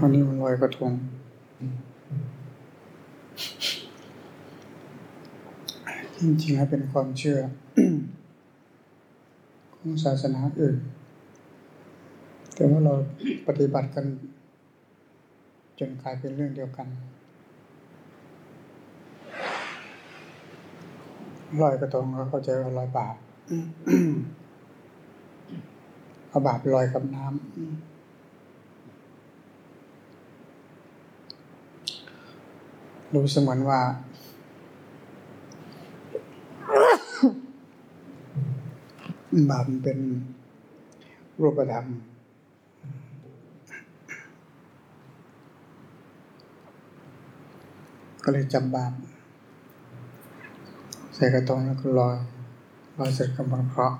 วันนี้มันลอยกระทง จริงๆแล้เป็นความเชื่อ ของศาสนาอื่น แต่ว่าเราปฏิบัติกัน จนกลายเป็นเรื่องเดียวกันลอยกระทงก็เข้าใจว่าลอยบาปเอาบาปลอยกับน้ำ รู้เสมือนว่า บาปเป็นรูปธรรมก็เลยจำบาปใส่กระตงแล้วก็ลอยลอยเสร็จก็บังเคราะห์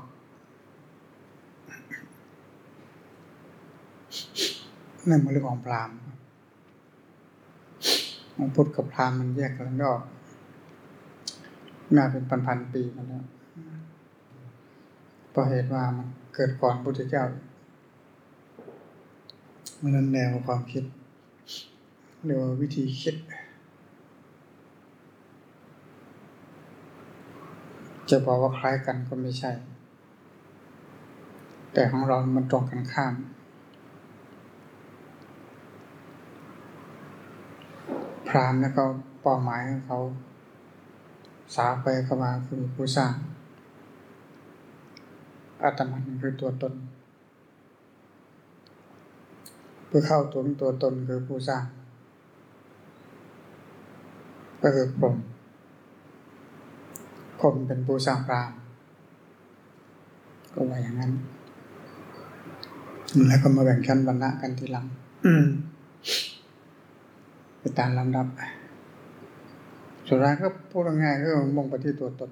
นั่นมันเรื่องของพรามณ์ ของพุทธกับพราหมณ์มันแยกกันไม่ออกมาเป็นพันๆปีมาแล้วเพราะเหตุว่ามันเกิดก่อนพุทธเจ้ามันนั้นแนวความคิดเรียกว่าวิธีคิด จะบอกว่าคล้ายกันก็ไม่ใช่ แต่ของเรามันตรงกันข้าม พรามแล้วก็เป้าหมายของเขา สาไปเข้ามาคือผู้สร้างอาตมันคือตัวตน เพื่อเข้าถึงตัวตนคือผู้สร้าง ก็คือผมผมเป็นผู้สร้างพรามก็ว่าอย่างนั้น แล้วก็มาแบ่งชั้นวรรณะกันทีหลัง ไปตามลำดับสุดท้ายก็พูดง่ายก็มุ่งไปที่ตัวตน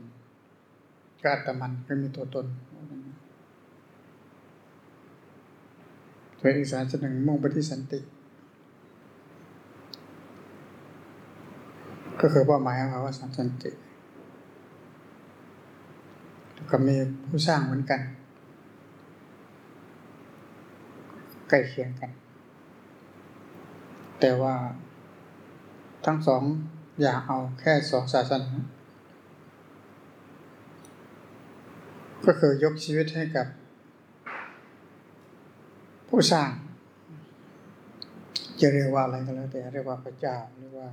ก็อัตมันก็มีตัวตนส่วอีกสารหนึ่งมุ่งไปที่สันติ ก็คือเป้าหมายของเขาว่าสันติก็มีผู้สร้างเหมือนกันใกล้เคียงกัน แต่ว่า ทั้งสองอย่าเอาแค่สองศาสนา ก็คือยกชีวิตให้กับ ผู้สร้าง จะเรียกว่าอะไรก็แล้วแต่เรียกว่าพระเจ้าหรือว่า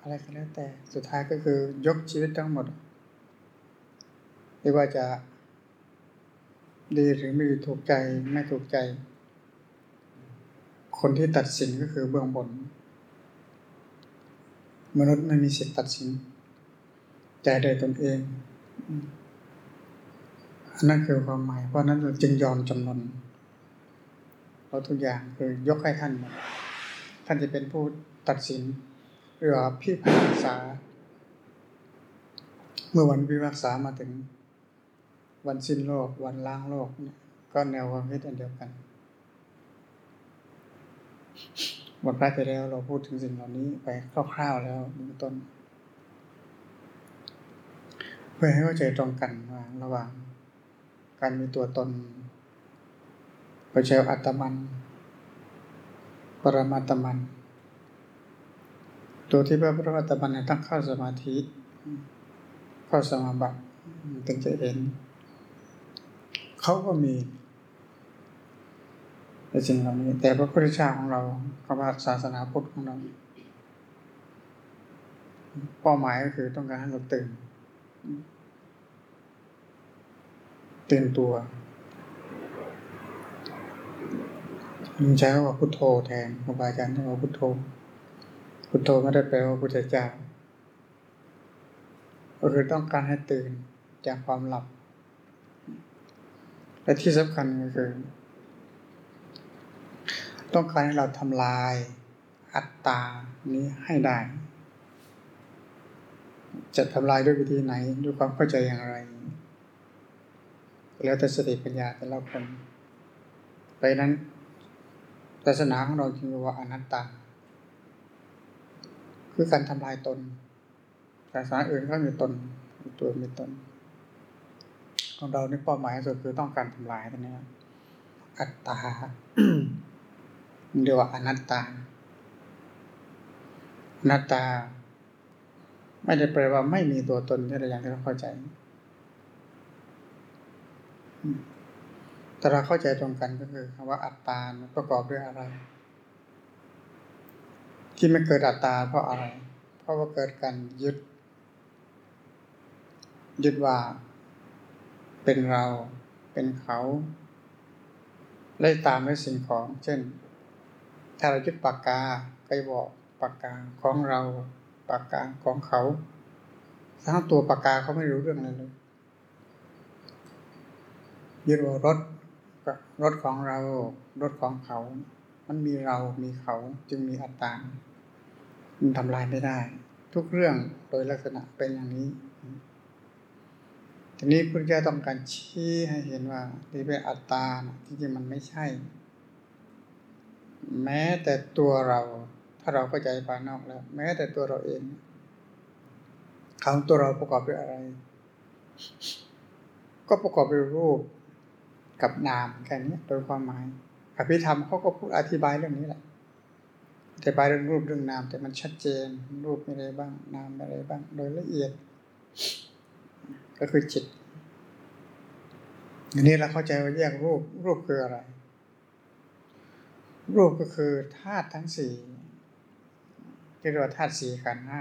อะไรก็แล้วแต่สุดท้ายก็คือยกชีวิตทั้งหมดไม่ว่าจะ ดีหรือไม่ถูกใจไม่ถูกใจ คนที่ตัดสินก็คือเบื้องบน มนุษย์ไม่มีสิทธิ์ตัดสิน ใจใดตนเองนั่นคือความหมาย เพราะนั้นเราจึงยอมจำนนเพราะทุกอย่างคือยกให้ท่านท่านจะเป็นผู้ตัดสินหรือพี่พากษา เมื่อวันพิพากษามาถึง วันสิ้นโลก วันล้างโลกเนี่ยก็แนวความคิดอันเดียวกัน วันพระจะแล้วเราพูดถึงสิ่งเหล่านี้ไปคร่าวๆแล้วเบื้องต้น เพื่อให้เข้าใจตรงกันว่าระหว่าง การมีตัวตนพระเจ้าอัตมัน ปรมาตมัน ตัวที่พระปรมาตมันต้องเข้าสมาธิ เข้าสมาบัติถึงจะเห็นเขาก็มี ในสิ่งเหล่านี้ แต่พระพุทธเจ้าของเราคำว่าทศาสนาพุทธของเราเป้าหมายก็คือต้องการให้เราตื่นตื่นตัวยิงใช้คำว่าพุทโธแทนครูบาอาจารย์ที่ว่าพุทโธ พุทโธไม่ได้แปลว่าพุทธเจ้าก็คือต้องการให้ตื่นจากความหลับ และที่สำคัญก็คือ ต้องการให้เราทำลายอัตตานี้ให้ได้ จะทำลายด้วยวิธีไหนด้วยความเข้าใจอย่างไร แล้วแต่สติปัญญาแต่ละคนไปนั้นศาสนาของเราจึงว่าอนัตตา คือการทำลายตนศาสนาอื่นก็มีตนมีตัวมีตน ของเราในเป้าหมายสุดคือต้องการทำลายตัวนี้อัตตา เรียกว่าอนัตตา อนัตตา ไม่ได้แปลว่าไม่มีตัวตนที่เรอย่างที่เราเข้าใจ แต่เราเข้าใจตรงกันก็คือคำว่าอัตตาประกอบด้วยอะไร ที่ไม่เกิดอัตตาเพราะอะไร เพราะว่าเกิดการยึด ยึดว่า เป็นเรา เป็นเขาไล่ตามด้วยสิ่งของ เช่น ถ้าเรายึดปากกาก็บอกปากกาของเรา ปากกาของเขาทั้งตัวปากกาเขาไม่รู้เรื่องอะไรเลยยึดว่ารถรถของเรา รถของเขา มันมีเรา มีเขาจึงมีอัตตา มันทำลายไม่ได้ ทุกเรื่องโดยลักษณะเป็นอย่างนี้ ทีนี้พุทธเจ้าต้องการชี้ให้เห็นว่าที่เป็นอัตตาจริงๆมันไม่ใช่ แม้แต่ตัวเรา ถ้าเราเข้าใจภายนอกแล้ว แม้แต่ตัวเราเองคำตัวเราประกอบด้วยอะไร ก็ประกอบด้วยรูปกับนามแค่นี้โดยความหมายอภิธรรมเขาก็พูดอธิบายเรื่องนี้แหละอธิบายเรื่องรูปเรื่องนาม แต่มันชัดเจน รูปมีอะไรบ้าง นามมีอะไรบ้าง โดยละเอียด ก็คือจิตอันนี้เราเข้าใจว่าแยกรูปรูปคืออะไร รูปก็คือธาตุทั้งสี่ที่เรียกว่าธาตุสี่ขันห้า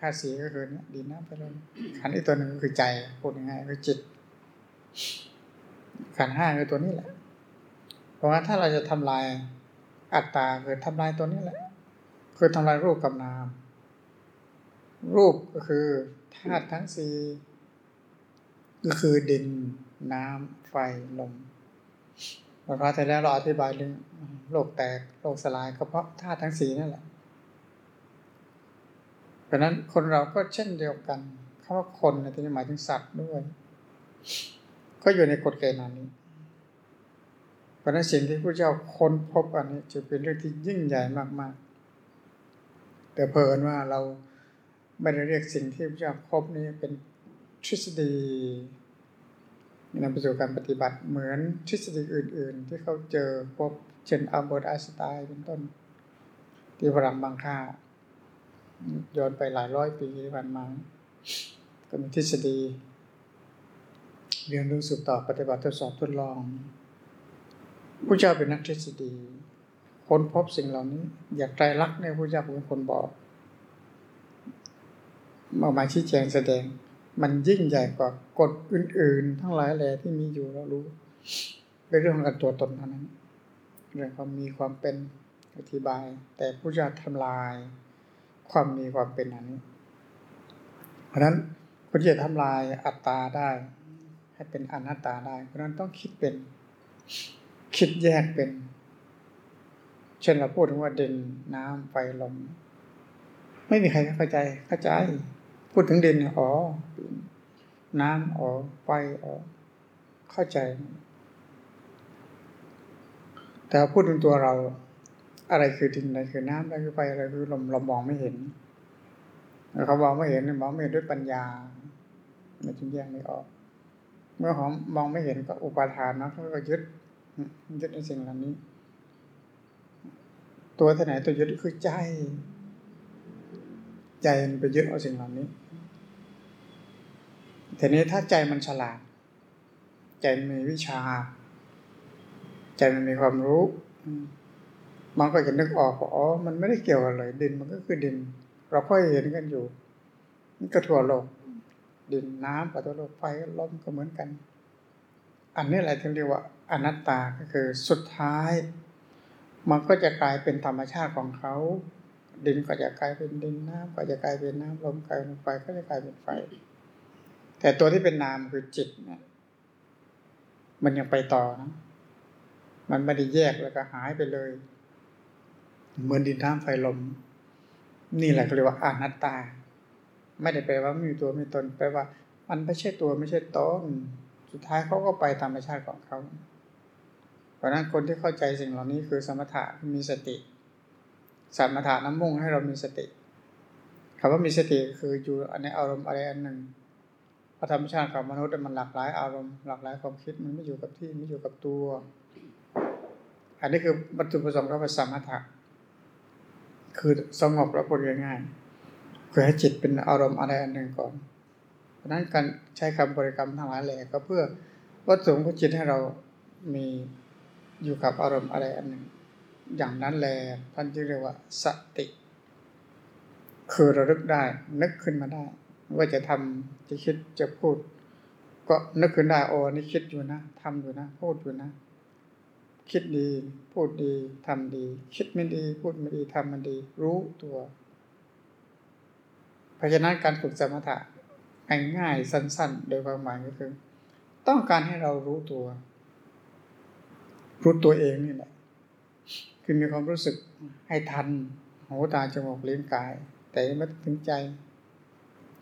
ธาตุสี่ก็คือเนี่ยดินน้ำไฟลมขันอีกตัวหนึ่งก็คือใจพูดง่ายๆคือจิต ขันห้าคือตัวนี้แหละ เพราะว่าถ้าเราจะทำลายอัตตาคือทำลายตัวนี้แหละ คือทำลายรูปกับนาม รูปก็คือธาตุทั้งสี่ก็คือดินน้ำไฟลมเราพระแต่แล้วเราอธิบายเรื่อง โลกแตกโลกสลายก็เพราะธาตุทั้งสี่นั่นแหละ เพราะนั้นคนเราก็เช่นเดียวกันคำว่าคนในที่นี้หมายถึงสัตว์ด้วย ก็อยู่ในกฎเกณฑ์นี้เพราะนั้นสิ่งที่พระเจ้าค้นพบอันนี้จะเป็นเรื่องที่ยิ่งใหญ่มากๆ แต่เพลินว่าเราไม่ได้เรียกสิ่งที่พระเจ้าพบนี้เป็นทฤษฎีนำไปสู่การปฏิบัติเหมือนทฤษฎีอื่น ๆ ที่เขาเจอพบ เช่นอัลเบิร์ตไอน์สไตน์เป็นต้น ที่พลังบางค่าย้อนไปหลายร้อยปีที่ผ่านมาก็มีทฤษฎีเรียนรู้สืบต่อปฏิบัติทดสอบทดลองผู้เจ้าเป็นนักทฤษฎีค้นพบสิ่งเหล่านี้ อยากใจรักในผู้เจ้าเป็นคนบอกมามาชี้แจงแสดง มันยิ่งใหญ่กว่ากฎอื่น ๆ ทั้งหลายแหล่ที่มีอยู่เรารู้เป็นเรื่องของตัวตนเท่านั้น เรื่องความมีความเป็นอธิบาย แต่ผู้จ้าทำลาย ความมีความเป็นอันนี้ เพราะนั้นคนที่จะทำลายอัตตาได้ ให้เป็นอนัตตาได้ เพราะนั้นต้องคิดเป็น คิดแยกเป็น เช่นเราพูดถึงว่าดินน้ำไฟลมไม่มีใครเข้าใจเข้าใจ พูดถึงดินอ๋อน้ำอ๋อไฟอ๋อเข้าใจ แต่พูดถึงตัวเรา อะไรคือดินอะไรคือน้ำอะไรคือไฟอะไรคือลมเรามองไม่เห็นเขามองไม่เห็นมองไม่เห็นด้วยปัญญาไม่จึงแยกไม่ออก เมื่อหอมมองไม่เห็นก็อุปาทานนะเขาก็ยึดยึดในสิ่งเหล่านี้ ตัวที่ไหนตัวยึดคือใจ ใจมันไปยึดเอาสิ่งเหล่านี้ทีนี้ถ้าใจมันฉลาด ใจมีวิชา ใจมันมีความรู้ มันก็จะนึกออกว่าอ๋อ มันไม่ได้เกี่ยวกันเลย ดินมันก็คือดิน เราค่อยเห็นกันอยู่มันก็ทั่วโลก ดินน้ำปัตโลกไฟลมก็เหมือนกัน อันนี้แหละที่เรียกว่าอนัตตาก็คือสุดท้าย มันก็จะกลายเป็นธรรมชาติของเขา ดินก็จะกลายเป็นดินน้ำก็จะกลายเป็นน้ำลมกลายเป็นไฟก็จะกลายเป็นไฟ แต่ตัวที่เป็นนามคือจิตเนี่ยมันยังไปต่อนะ มันไม่ได้แยกแล้วก็หายไปเลย เหมือนดินน้ำไฟลม นี่แหละเขาเรียกว่าอนัตตา ไม่ได้แปลว่าไม่มีตัวไม่ตนแปลว่า มันไม่ใช่ตัวไม่ใช่ตนสุดท้ายเขาก็ไปธรรมชาติของเขาเพราะนั้นคนที่เข้าใจสิ่งเหล่านี้คือสมถะมีสติสมถะน้ำมุ่งให้เรามีสติคำว่ามีสติคืออยู่ในอารมณ์อะไรอันหนึ่งพระธรรมชาติของมนุษย์มันหลากหลายอารมณ์หลากหลายความคิดมันไม่อยู่กับที่ไม่อยู่กับตัว อันนี้คือวัตถุประสงค์ของสมถะ คือสงบแล้วพูดง่ายๆคือให้จิตเป็นอารมณ์อะไรอันหนึ่งก่อน เพราะนั้นการใช้คำบริกรรมทั้งหลายแหละก็เพื่อวัตถุของจิตให้เรามีอยู่กับอารมณ์อะไรอันหนึ่ง อย่างนั้นแหละท่านจึงเรียกว่าสติ คือระลึกได้ นึกขึ้นมาได้ ว่าจะทำจะคิดจะพูด ก็นึกขึ้นได้โอ้นี่คิดอยู่นะทำอยู่นะ พูดอยู่นะ คิดดีพูดดีทำดี คิดไม่ดี พูดไม่ดีทำมันดี รู้ตัวเพราะฉะนั้นการฝึกสมถะง่ายๆสั้น ๆ โดยความหมายก็คือ ต้องการให้เรารู้ตัว รู้ตัวเองนี่แหละคือมีความรู้สึกให้ทันหูตาจมูกลิ้นกาย แต่ไม่ถึงใจ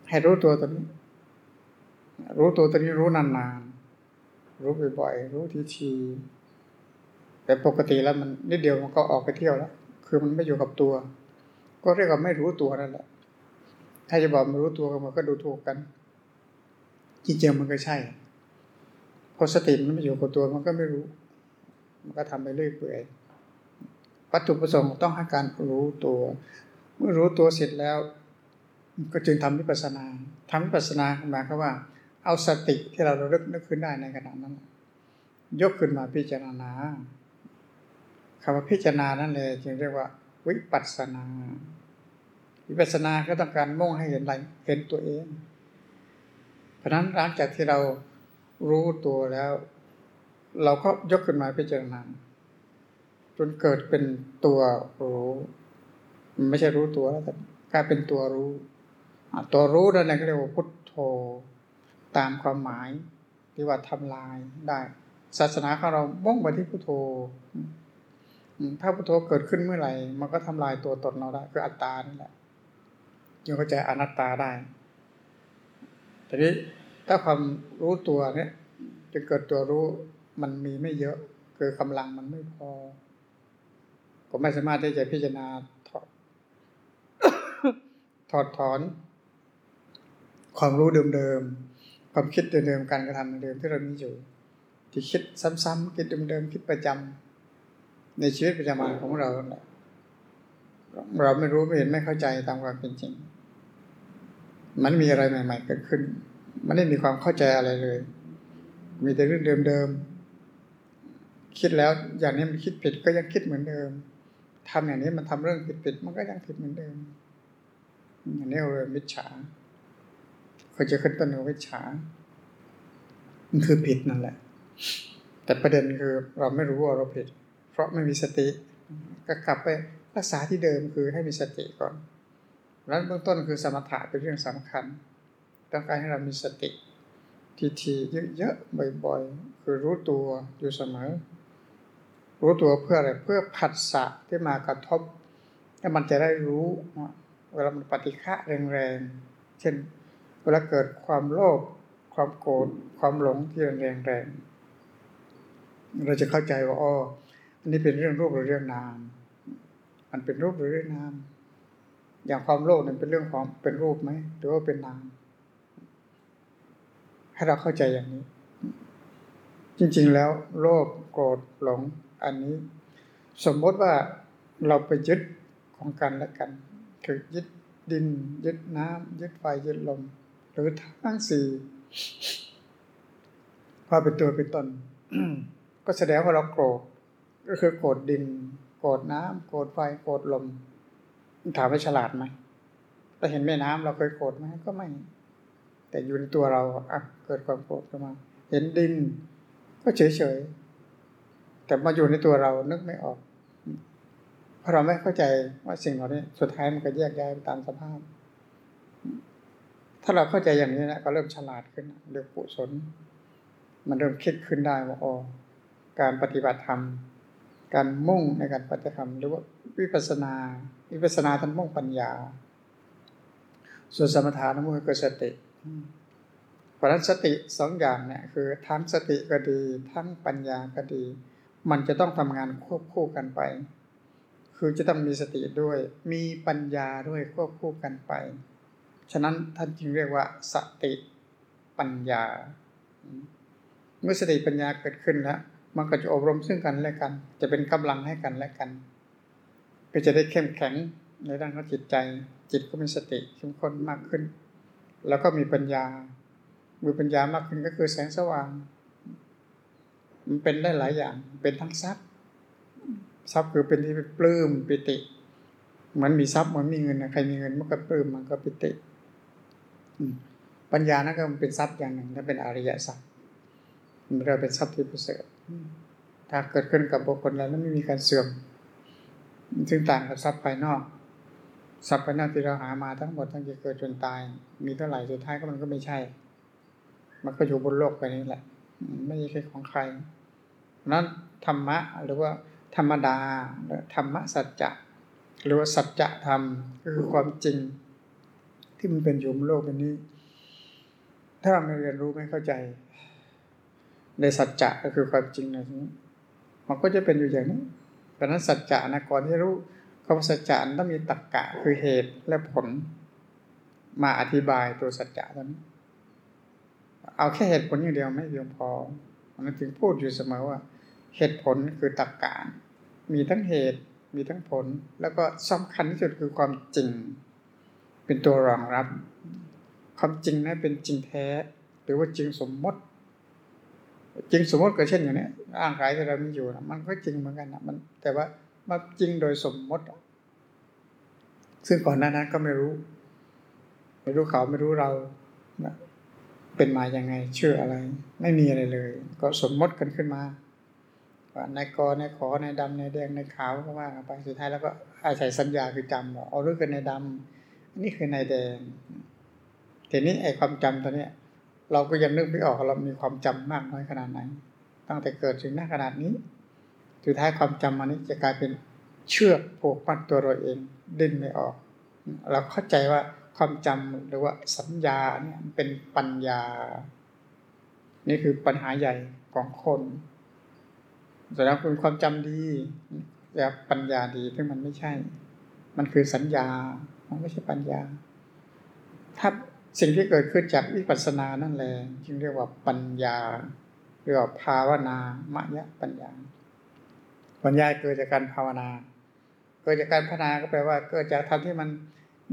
ให้รู้ตัวตัวนี้ รู้ตัวตัวนี้รู้นานๆรู้บ่อยๆรู้ทีๆ แต่ปกติแล้วมันนิดเดียวมันก็ออกไปเที่ยวแล้ว คือมันไม่อยู่กับตัว ก็เรียกว่าไม่รู้ตัวนั่นแหละ ถ้าจะบอกไม่รู้ตัวกันมันก็ดูถูกกัน จริงๆมันก็ใช่ พอสติมันไม่อยู่กับตัวมันก็ไม่รู้ มันก็ทำไปเรื่อยเปื่อยวัตถุประสงค์ต้องให้การรู้ตัว เมื่อรู้ตัวเสร็จแล้ว ก็จึงทำวิปัสสนาทำวิปัสสนาหมายความว่า เอาสติที่เราระลึกนึกขึ้นได้ในขณะนั้น ยกขึ้นมาพิจารณา คำว่าพิจารณานั่นเลยจึงเรียกว่า วิปัสสนา วิปัสสนาก็ต้องการมุ่งให้เห็นอะไรเห็นตัวเอง เพราะนั้นหลังจากที่เรารู้ตัวแล้ว เราก็ยกขึ้นมาพิจารณาจนเกิดเป็นตัวรู้ไม่ใช่รู้ตัวแล้วแต่กลายเป็นตัวรู้ตัวรู้นั่นเองเรียกว่าพุทโธตามความหมายที่ว่าทำลายได้ ศาสนาของเรามุ่งไปที่พุทโธ ถ้าพุทโธเกิดขึ้นเมื่อไหร่ มันก็ทำลายตัวตนเราได้ คืออัตตานี่แหละยังเข้าใจอนัตตาได้ทีนี้ถ้าความรู้ตัวเนี่ยจะเกิดตัวรู้มันมีไม่เยอะ คือกำลังมันไม่พอ ก็ไม่สามารถที่จะพิจารณาถอดถอดถอน ความรู้เดิมๆความคิดเดิมๆการกระทำเดิมที่เรามีอยู่ ที่คิดซ้ำๆคิดเดิมๆคิดประจำ ในชีวิตประจำวันของเราเราไม่รู้ไม่เห็นไม่เข้าใจตามความเป็นจริง มันมีอะไรใหม่ ๆ เกิดขึ้น มันไม่มีความเข้าใจอะไรเลย มีแต่เรื่องเดิมๆคิดแล้วอย่างนี้มันคิดผิดก็ยังคิดเหมือนเดิมทำอย่างนี้มันทำเรื่องผิดๆมันก็ยังผิดเหมือนเดิมอย่างนี้เรามิจฉาเขาจะขึ้นต้นวิชามันคือผิดนั่นแหละ แต่ประเด็นคือเราไม่รู้ว่าเราผิด ราะไม่มีสติ ก็กลับไปรักษาที่เดิมคือให้มีสติก่อน แล้วเบื้องต้นคือสมถะเป็นเรื่องสำคัญ ต้องการให้เรามีสติทีๆเยอะๆบ่อยๆ คือรู้ตัวอยู่เสมอ รู้ตัวเพื่ออะไรเพื่อผัสสะที่มากระทบแล้วมันจะได้รู้เวลามันปฏิฆะแรงๆ เช่น เวลาเกิดความโลภความโกรธความหลงที่แรงๆเราจะเข้าใจว่าอ๋อ อันนี้เป็นเรื่องรูปหรือเรื่องนาม มันเป็นรูปหรือเรื่องนาม อย่างความโลภนั้นเป็นเรื่องของเป็นรูปไหมหรือว่าเป็นนาม ให้เราเข้าใจอย่างนี้ จริง ๆ แล้ว โลภโกรธหลง อันนี้ สมมติว่าเราไปยึดของกันและกัน คือยึดดิน ยึดน้ำยึดไฟยึดลม หรือทั้งสี่ว่าเป็นตัวเป็นตนก็แสดงว่าเราโกรธ ก็คือโกรธดิน โกรธน้ำโกรธไฟ โกรธลม ถามว่าฉลาดไหมเราเห็นแม่น้ำเราเคยโกรธไหมก็ไม่ แต่อยู่ในตัวเราอะเกิดความโกรธขึ้นมา เห็นดิน ก็เฉยเฉยแต่มาอยู่ในตัวเรานึกไม่ออกเพราะเราไม่เข้าใจว่าสิ่งเหล่านี้สุดท้ายมันก็แยกย้ายไปตามสภาพ ถ้าเราเข้าใจอย่างนี้นะก็เริ่มฉลาดขึ้นเริ่มปุสนมันเริ่มคิดขึ้นได้ว่าอ๋อการปฏิบัติธรรม การมุ่งในการปฏิธรรมหรือว่าวิปัสนาวิปัสนาท่านมุ่งปัญญา ส่วนสมถะนั้นมุ่งคือสติเพราะนั้นสติสองอย่างเนี่ยคือทั้งสติก็ดี ทั้งปัญญาก็ดี มันจะต้องทำงานควบคู่กันไป คือจะต้องมีสติด้วย มีปัญญาด้วยควบคู่กันไป ฉะนั้นท่านจึงเรียกว่า สติปัญญา เมื่อสติปัญญาเกิดขึ้นแล้ว มันก็จะอบรมซึ่งกันและกัน จะเป็นกำลังให้กันและกัน ก็จะได้เข้มแข็งในด้านของจิตใจ จิตก็มีสติเข้มข้นมากขึ้น แล้วก็มีปัญญามีปัญญามากขึ้นก็คือแสงสว่าง มันเป็นได้หลายอย่าง เป็นทั้งทรัพย์ ทรัพย์คือเป็นที่ปลื้มปิติ เหมือนมีทรัพย์เหมือนมีเงินนะใครมีเงินมันก็ปลื้มมันก็ปิติปัญญานั่นก็เป็นทรัพย์อย่างหนึ่งถ้าเป็นอริยทรัพย์มันเราเป็นทรัพย์ที่ประเสริฐ ถ้าเกิดขึ้นกับบุคคลแล้วไม่มีการเสื่อมซึ่งต่างกับทรัพย์ภายนอกทรัพย์ภายนอกที่เราหามาทั้งหมดตั้งแต่เกิดจนตาย มีเท่าไหร่สุดท้ายก็มันก็ไม่ใช่ มันก็อยู่บนโลกไปนี่แหละ ไม่ใช่ของใครนั้นธรรมะหรือว่าธรรมดาธรรมะสัจจะหรือว่าสัจธรรมก็คือความจริง ที่มันเป็นอยู่บนโลกนี้ ถ้าเราไม่เรียนรู้ไม่เข้าใจ ในสัจจะก็คือความจริงในนี้มันก็จะเป็นอยู่อย่างนี้เพราะนั้นสัจจะนะก่อนที่รู้คำว่าสัจจะต้องมีตรรกกะคือเหตุและผล มาอธิบายตัวสัจจะนั้นเอาแค่เหตุผลอย่างเดียวไม่เพียงพอมันถึงพูดอยู่เสมอว่า เหตุผลคือตรรกกะมีทั้งเหตุมีทั้งผล แล้วก็สำคัญที่สุดคือความจริง เป็นตัวรองรับ ความจริงนั้นเป็นจริงแท้ หรือว่าจริงสมมติ จริงสมมติก็เช่นอย่างนี้ร่างกายที่เรามีอยู่นะมันก็จริงเหมือนกันนะมัน แต่ว่ามาจริงโดยสมมติ ซึ่งก่อนหน้านั้นก็ไม่รู้ ไม่รู้เขาไม่รู้เราเป็นมาอย่างไงเชื่ออะไร ไม่มีอะไรเลย ก็สมมติกันขึ้นมาว่าในกอในขอในดำในแดงในขาวก็ว่ากันไปสุดท้ายแล้วก็อาศัยสัญญาคือจำบอกเอาเรื่องกันในดำอันนี้คือในแดงทีนี้ไอ้ความจำตัวเนี้ย เราก็ยังนึกไม่ออกเรามีความจำมากน้อยขนาดไหน ตั้งแต่เกิดถึงหน้าขนาดนี้ สุดท้ายความจำมันนี้จะกลายเป็นเชือกผูกมัดตัวเราเองดิ้นไม่ออก เราเข้าใจว่าความจำหรือว่าสัญญาเนี่ยเป็นปัญญา นี่คือปัญหาใหญ่ของคนแต่แล้วเป็นความจำดีแต่ปัญญาดีซึ่งมันไม่ใช่ มันคือสัญญา มันไม่ใช่ปัญญา ถ้า สิ่งที่เกิดขึ้นจากวิปัสสนานั่นแหละจึงเรียกว่าปัญญาเรียกว่าภาวนามยะปัญญา ปัญญาเกิดจากการภาวนา เกิดจากการพัฒนาก็แปลว่า เกิดจากทำที่มัน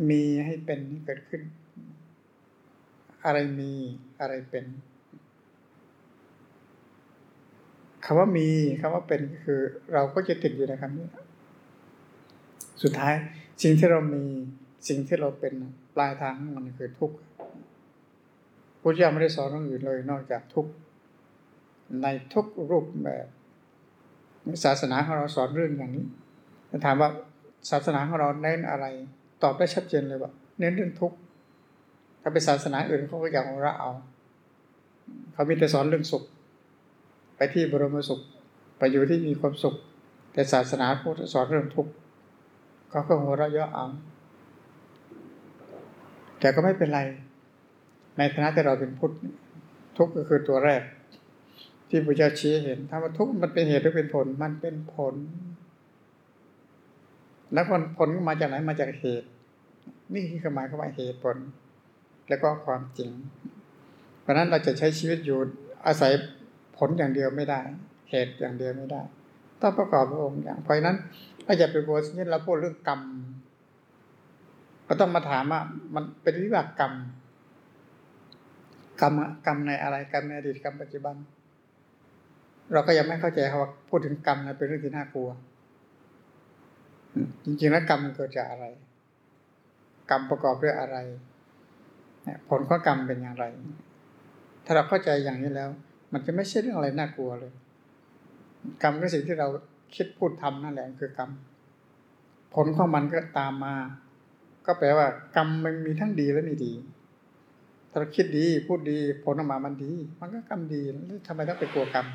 มีให้เป็นเกิดขึ้น อะไรมีอะไรเป็นคำว่ามีคำว่าเป็นคือ เราก็จะติดอยู่ในคำนี้ สุดท้ายสิ่งที่เรามีสิ่งที่เราเป็น ปลายทางของมันคือทุกข์พระเจ้าไม่ได้สอนเรื่องอื่นเลย นอกจากทุกข์ในทุกรูปแบบศาสนาของเราสอนเรื่องอย่างนี้ถามว่าศาสนาของเราเน้นอะไร ตอบได้ชัดเจนเลยว่าเน้นเรื่องทุกข์ถ้าเป็นศาสนาอื่นเขาก็อยากเราเอาเขามีแต่สอนเรื่องสุข ไปที่บรมสุข ไปอยู่ที่มีความสุข แต่ศาสนาพุทธสอนเรื่องทุกข์เขาก็หัวเราะเยาะเอา แต่ก็ไม่เป็นไร ในฐานะที่เราเป็นพุทธทุกข์ก็คือตัวแรก ที่พระเจ้าชี้เห็น ถ้าว่าทุกข์มันเป็นเหตุหรือเป็นผล มันเป็นผล แล้วผลผลมาจากไหนมาจากเหตุ นี่คือหมายความว่าเหตุผล แล้วก็ความจริง เพราะนั้นเราจะใช้ชีวิตอยู่อาศัยผลอย่างเดียวไม่ได้ เหตุอย่างเดียวไม่ได้ ต้องประกอบองค์อย่างเพราะนั้นถ้าจะไปกลัวเช่นเราพูดเรื่องกรรม ก็ต้องมาถามว่ามันเป็นวิบากกรรม กรรมกรรมในอะไรกรรมในอดีตกรรมปัจจุบัน เราก็ยังไม่เข้าใจว่าพูดถึงกรรมนะเป็นเรื่องที่น่ากลัว จริงๆแล้วกรรมเกิดจากอะไร กรรมประกอบด้วยอะไรผลของกรรมเป็นอย่างไร ถ้าเราเข้าใจอย่างนี้แล้ว มันจะไม่ใช่เรื่องอะไรน่ากลัวเลย กรรมก็สิ่งที่เราคิดพูดทำนั่นแหละคือกรรม ผลของมันก็ตามมา ก็แปลว่า กรรมมันมีทั้งดีและไม่ดี ถ้าเราคิดดีพูดดีผลออกมามันดี มันก็กรรมดีแล้วทำไมต้องไปกลัวกรรม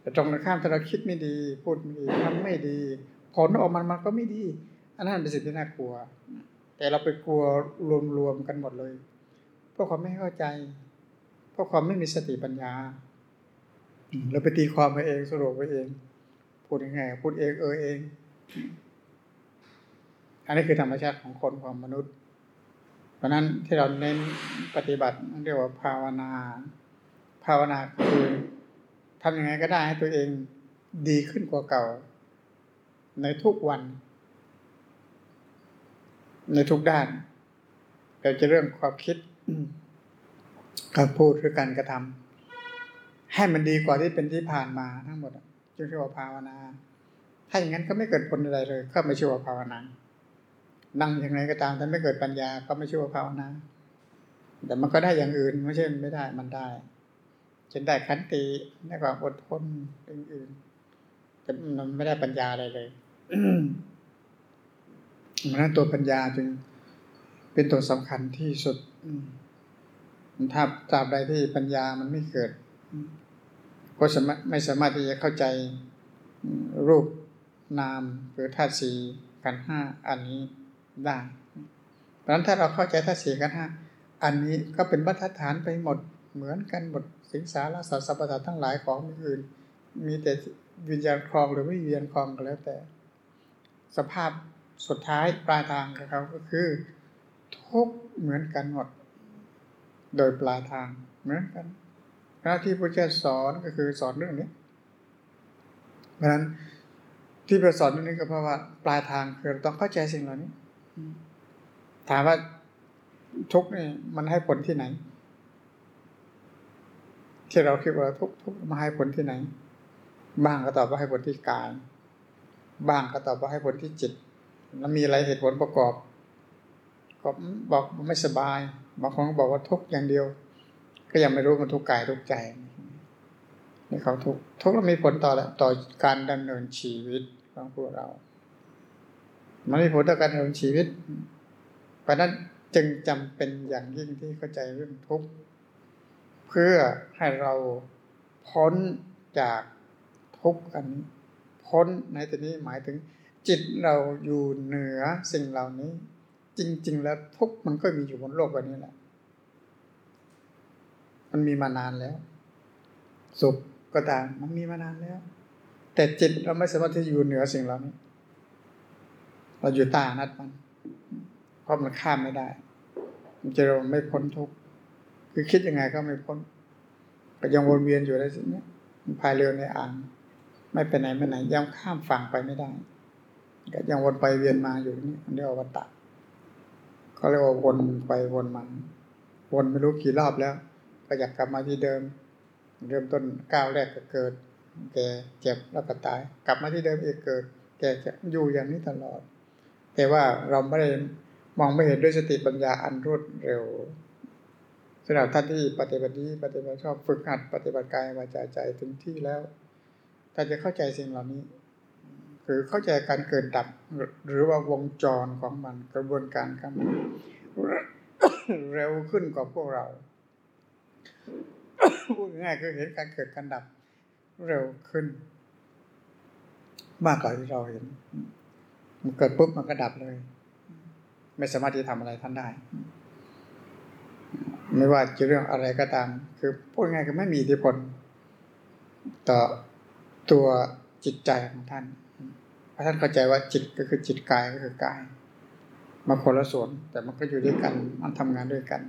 แต่ตรงกันข้ามถ้าเราคิดไม่ดี พูดไม่ดีทำไม่ดี ผลออกมามันก็ไม่ดี อันนั้นเป็นสิ่งที่น่ากลัว แต่เราไปกลัวรวมๆกันหมดเลยเพราะความไม่เข้าใจ เพราะความไม่มีสติปัญญา เราไปตีความไปเองสรุปไปเอง พูดยังไง พูดเองเออเอง อันนี้คือธรรมชาติของคนของมนุษย์ เพราะนั้นที่เราเน้นปฏิบัติเรียกว่าภาวนา ภาวนาคือทำยังไงก็ได้ให้ตัวเองดีขึ้นกว่าเก่า ในทุกวัน ในทุกด้านเราจะเรื่องความคิดการพูดหรือการกระทำให้มันดีกว่าที่เป็นที่ผ่านมาทั้งหมดจึงเรียกว่าภาวนา ถ้าอย่างนั้นก็ไม่เกิดผลอะไรเลย ก็ไม่ชื่อว่าภาวนา นั่งย่างไรก็ตามแต่ไม่เกิดปัญญาก็ไม่ชื่อว่าภาวนาแต่มันก็ได้อย่างอื่นไม่ใช่ไม่ได้มันได้เช่นได้ขันติได้ความอดทนอื่นๆแต่มันไม่ได้ปัญญาอะไรเลยมันนั้นตัวปัญญาจึงเป็นตัวสำคัญที่สุดถ้าตราบใดที่ปัญญามันไม่เกิดก็สามไม่สามารถที่จะเข้าใจรูปนามหรือธาตุสีกันห้าอันนี้ ได้เพราะนั้นถ้าเราเข้าใจธาตุสีกันห้าอันนี้ก็เป็นบรรทัดฐานไปหมดเหมือนกันหมดสิงสารสัตว์สัพพะทั้งหลายของอื่น มีแต่วิญญาณคลองหรือไม่วิญญาณคลองก็แล้วแต่ สภาพสุดท้ายปลายทางของเขาก็คือ ทุกเหมือนกันหมด โดยปลายทางเหมือนกันหน้าที่พระเจ้าสอนก็คือสอนเรื่องนี้ เพราะฉะนั้นที่พระสอนเรื่องนี้ก็เพราะว่าปลายทางคือต้องเข้าใจสิ่งเหล่านี้ ถามว่าทุกนี่มันให้ผลที่ไหน ที่เราคิดว่าทุกทุกมาให้ผลที่ไหน บ้างก็ตอบว่าให้ผลที่กาย บ้างก็ตอบว่าให้ผลที่จิต แล้วมีอะไรเหตุผลประกอบ ก็บอกไม่สบาย บางคนก็บอกว่าทุกอย่างเดียว ก็ยังไม่รู้มันทุกกายทุกใจนี่เขาทุกทุกแล้วมีผลต่อแล้วต่อการดำเนินชีวิตของพวกเรา มันมีผลต่อการดำเนินชีวิต เพราะนั้นจึงจำเป็นอย่างยิ่งที่เข้าใจเรื่องทุกข์เพื่อให้เราพ้นจากทุกข์อันนี้ พ้นในที่นี้หมายถึง จิตเราอยู่เหนือสิ่งเหล่านี้ จริง ๆ แล้วทุกข์มันก็มีอยู่บนโลกวันนี้แหละ มันมีมานานแล้ว สุขก็ตามมันมีมานานแล้ว แต่จิตเราไม่สามารถที่อยู่เหนือสิ่งเหล่านี้ เราอยู่ตานัดมันเพราะมันข้ามไม่ได้ มันจะเราไม่พ้นทุกข์คือคิดยังไงก็ไม่พ้นก็ยังวนเวียนอยู่ได้สิเนี่ยพายเรือในอ่างไม่ไปไหนไม่ไหนยังข้ามฝั่งไปไม่ได้ก็ยังวนไปเวียนมาอยู่นี่เรียกว่าวัฏฏะก็เรียกว่าวนไปวนมาวนไม่รู้กี่รอบแล้ว ก็อยากกลับมาที่เดิม เริ่มต้นก้าวแรกก็เกิด แก่เจ็บแล้วก็ตาย กลับมาที่เดิมอีกเกิด แก่จะอยู่อย่างนี้ตลอด แต่ว่าเราไม่ได้มองไม่เห็นด้วยสติปัญญาอันรวดเร็วสำหรับท่านที่ปฏิบัติดีปฏิบัติชอบฝึกหัดปฏิบัติกายวาจาใจถึงที่แล้วถ้าจะเข้าใจสิ่งเหล่านี้ คือเข้าใจการเกิดดับหรือว่าวงจรของมันกระบวนการของมันเร็วขึ้นกว่าพวกเราพูดง่ายคือเห็นการเกิดการดับเร็วขึ้น มากกว่าที่เราเห็น มันเกิดปุ๊บมันก็ดับเลย ไม่สามารถที่จะทำอะไรท่านได้ ไม่ว่าจะเรื่องอะไรก็ตาม คือพูดง่ายก็ไม่มีอิทธิพล ต่อตัวจิตใจของท่านเพราะท่านเข้าใจว่าจิตก็คือจิตกายก็คือกาย มาคนละส่วนแต่มันก็อยู่ด้วยกันมันทำงานด้วยกัน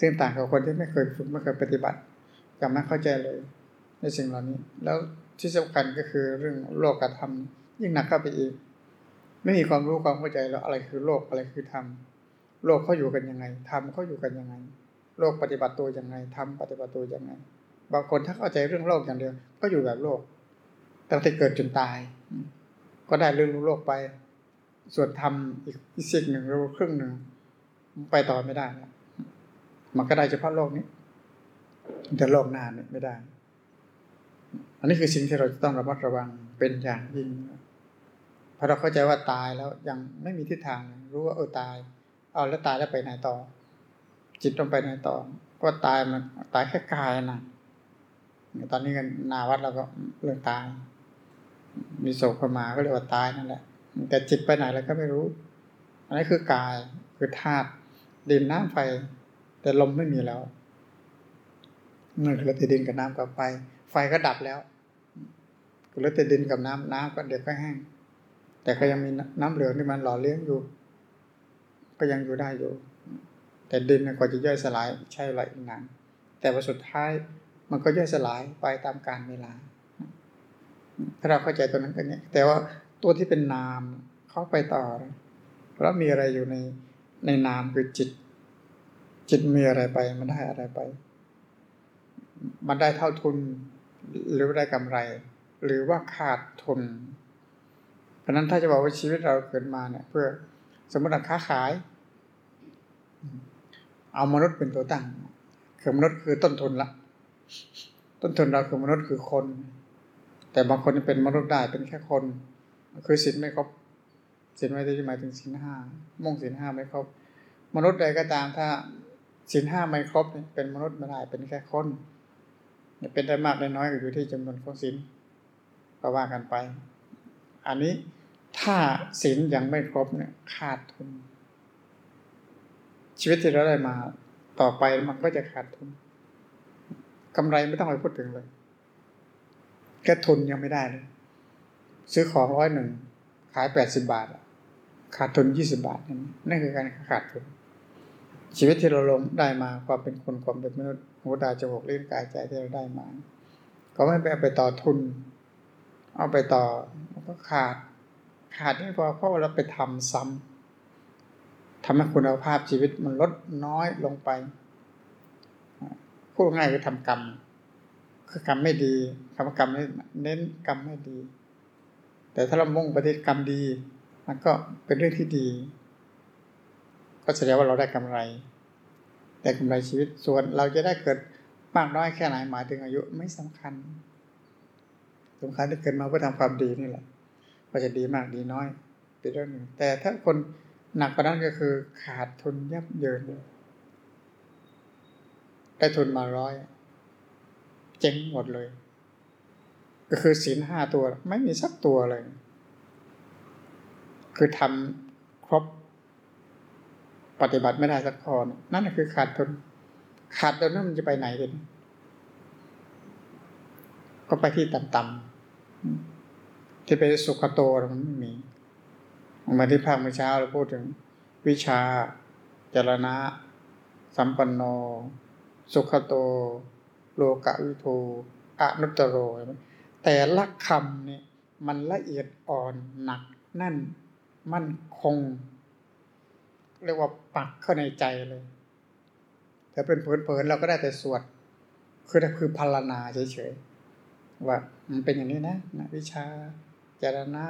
ซึ่งต่างกับคนที่ไม่เคยฝึกไม่เคยปฏิบัติจะไม่เข้าใจเลย ในสิ่งเหล่านี้ แล้วที่สำคัญก็คือเรื่องโลกธรรมยิ่งหนักเข้าไปอีก ไม่มีความรู้ความเข้าใจแล้วอะไรคือโลกอะไรคือธรรมโลกเขาอยู่กันยังไงธรรมเขาอยู่กันยังไง โลกปฏิบัติตัวยังไงทำปฏิบัติตัวยังไง บางคนถ้าเข้าใจเรื่องโลกอย่างเดียว ก็อยู่แบบโลกตั้งแต่เกิดจนตาย ก็ได้เรื่องรู้โลกไป ส่วนทำอีกอีกสิ่งหนึ่งรือครึ่งหนึ่งไปต่อไม่ได้มันก็ได้เฉพาะโลกนี้ แต่โลกหน้าเนี่ยไม่ได้ อันนี้คือสิ่งที่เราต้องระมัดระวังเป็นอย่างยิ่ง ราะเราเข้าใจว่าตายแล้วยังไม่มีทิศทางรู้ว่าเออตาย เอาแล้วตายแล้วไปไหนต่อ จิตลงไปในต่อก็ตายมันตายแค่กายนะตอนนี้กันนาวัดเราก็เรื่องตาย มีโศกเข้ามาก็เรียกว่าตายนั่นแหละแต่จิตไปไหนแล้วก็ไม่รู้ อันนี้คือกายคือธาตุดินน้ำไฟ แต่ลมไม่มีแล้วนั่นคือเหลือแต่ดินกับน้ำกับไฟไฟก็ดับแล้วเหลือแต่ดินกับน้ำน้ำก็เดี๋ยวก็แห้ง แต่ก็ยังมีน้ำเหลืองที่มันหล่อเลี้ยงอยู่ ก็ยังอยู่ได้อยู่ แต่ดินก็จะย่อยสลายใช่ไหลนานแต่ว่าสุดท้ายมันก็ย่อยสลายไปตามกาลเวลา ถ้าเราเข้าใจตัวนั้นกันเนี่ย แต่ว่าตัวที่เป็นนามเข้าไปต่อเพราะมีอะไรอยู่ในในนามคือจิต จิตมีอะไรไป มันได้อะไรไป มันได้เท่าทุนหรือได้กำไร หรือว่าขาดทุน เพราะนั้นถ้าจะบอกว่าชีวิตเราเกิดมาเนี่ย เพื่อสมมติค้าขาย เอามนุษย์เป็นตัวตั้งคือมนุษย์คือต้นทุนละต้นทุนเราคือมนุษย์คือคน แต่บางคนเป็นมนุษย์ได้เป็นแค่คน คือสินไม่ครบสินไม่ได้หมายถึงสินห้ามุ่งสินห้าไม่ครบ มนุษย์ใดก็ตามถ้าสินห้าไม่ครบเป็นมนุษย์ไม่ได้เป็นแค่คนเป็นได้มากได้น้อยก็อยู่ที่จำนวนของสินก็ว่ากันไป อันนี้ถ้าสินยังไม่ครบเนี่ยขาดทุน ชีวิตที่เราได้มาต่อไปมันก็จะขาดทุนกำไรไม่ต้องไปพูดถึงเลยแค่ทุนยังไม่ได้เลยซื้อของร้อยหนึ่งขายแปดสิบาท ขาดทุนยี่สิบาทนั่นคือการขาดทุน ชีวิตที่เราลงได้มาความเป็นคนความเป็นมนุษย์หูตาจมูกลิ้นกายใจที่เราได้มา ก็ไม่ไปไปต่อทุน เอาไปต่อก็ขาด ขาดนี่พอเพราะเราไปทำซ้ำทำให้คุณภาพชีวิตมันลดน้อยลงไปพูดง่ายคือทำกรรม คือกรรมไม่ดีคำว่ากรรมเน้นกรรมไม่ดี แต่ถ้าเรามุ่งปฏิกรรมดี มันก็เป็นเรื่องที่ดี ก็แสดงว่าเราได้กำไร ได้กำไรชีวิตส่วนเราจะได้เกิดมากน้อยแค่ไหนหมายถึงอายุไม่สำคัญ สำคัญที่เกิดมาเพื่อทำความดีนี่แหละว่าจะดีมากดีน้อยเป็นเรื่องหนึ่ง แต่ถ้าคนหนักกว่านั้นก็คือขาดทุนยับเยินได้ทุนมาร้อยเจ๊งหมดเลย ก็คือศีลห้าตัวไม่มีสักตัวเลย คือทำครบ ปฏิบัติไม่ได้สักข้อนั่นคือขาดทุน ขาดตัวนั้นมันจะไปไหนกันก็ไปที่ต่ำๆ ที่ไปสุขโตมันไม่มีมาที่ภาคเมื่อเช้าเราพูดถึง วิชา จรณะ สัมปันโน สุขโต โลกะวิโทอนุตโร แต่ละคำเนี่ยมันละเอียดอ่อนหนักแน่น มั่นคง เรียกว่าปักเข้าในใจเลยแต่เป็นเผลอๆเราก็ได้แต่สวด คือคือพารณาเฉยๆ ว่ามันเป็นอย่างนี้นะนะวิชา จารณะ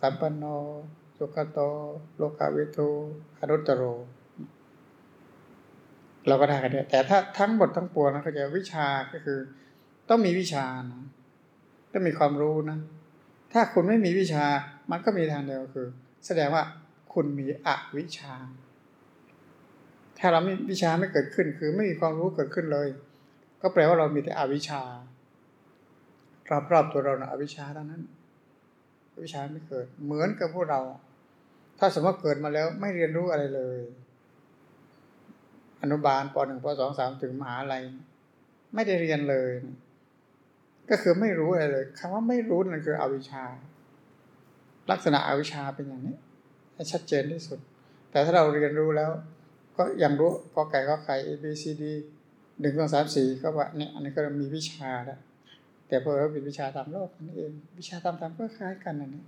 สัมปันโนสุขโต โลกาเวทูอนุตโร เราก็ได้กันเนี่ยแต่ถ้าทั้งหมดทั้งปวงนะเขาจะวิชาก็คือ ต้องมีวิชานะต้องมีความรู้นะ ถ้าคุณไม่มีวิชา มันก็มีทางเดียวคือ แสดงว่าคุณมีอวิชา ถ้าเราไม่วิชาไม่เกิดขึ้น คือไม่มีความรู้เกิดขึ้นเลย ก็แปลว่าเรามีแต่อวิชา รอบๆตัวเรานะอวิชชาเท่านั้นอวิชชาไม่เกิด เหมือนกับพวกเรา ถ้าสมมติเกิดมาแล้วไม่เรียนรู้อะไรเลย อนุบาลปหนึ่งปสองสามถึงมหาลัยไม่ได้เรียนเลย ก็คือไม่รู้อะไรเลยคำว่าไม่รู้นั่นคืออวิชชา ลักษณะอวิชชาเป็นอย่างนี้ให้ชัดเจนที่สุด แต่ถ้าเราเรียนรู้แล้ว ก็ยังรู้กอไก่กอไก่ A B C D หนึ่งสองสามสี่ก็ว่าเนี่ยอันนี้ก็มีวิชาแล้ว แต่พอเราเป็นวิชาตามโลกนั่นเอง วิชาตามธรรมก็คล้ายกันนั่นเอง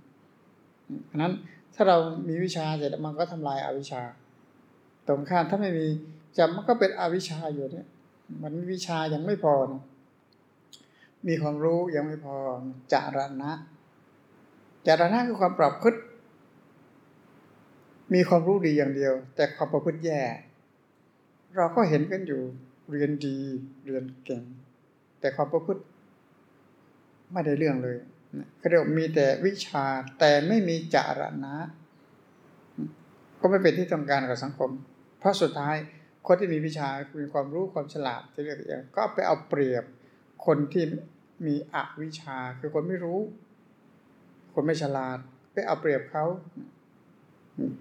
อันนั้นถ้าเรามีวิชาเสร็จมันก็ทำลายอาวิชา ตรงข้ามถ้าไม่มีจำมันก็เป็นอวิชชาอยู่เนี่ย มันวิชายังไม่พอนะมีความรู้ยังไม่พอจารณะจารณะคือความปรับพฤติมีความรู้ดีอย่างเดียว แต่ความประพฤติแย่ เราก็เห็นกันอยู่เรียนดีเรียนเก่ง แต่ความประพฤติ ไม่ได้เรื่องเลยเขาเรียกมีแต่วิชาแต่ไม่มีจารณะ ก็ไม่เป็นที่ต้องการกับสังคม เพราะสุดท้ายคนที่มีวิชามีความรู้ความฉลาดที่เรียกอย่างก็ไปเอาเปรียบคนที่มีอวิชาคือคนไม่รู้ คนไม่ฉลาด ไปเอาเปรียบเขา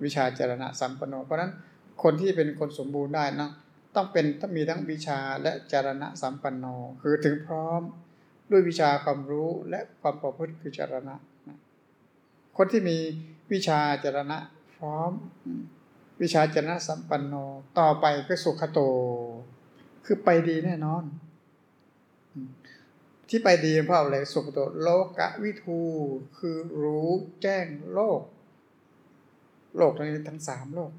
วิชาจรณะสัมปโน เพราะนั้นคนที่เป็นคนสมบูรณ์ได้นะต้องเป็นต้องมีทั้งวิชาและจรณะสัมปันโน คือถึงพร้อม ด้วยวิชาความรู้และความประพฤติคือจรณะ คนที่มีวิชาจรณะพร้อม วิชาจนะสัมปันโนต่อไปก็สุขโต คือไปดีแน่นอน ที่ไปดีเพราะอะไรสุขโตโลกะวิทูคือรู้แจ้งโลก โลกนี้ทั้งสามโลก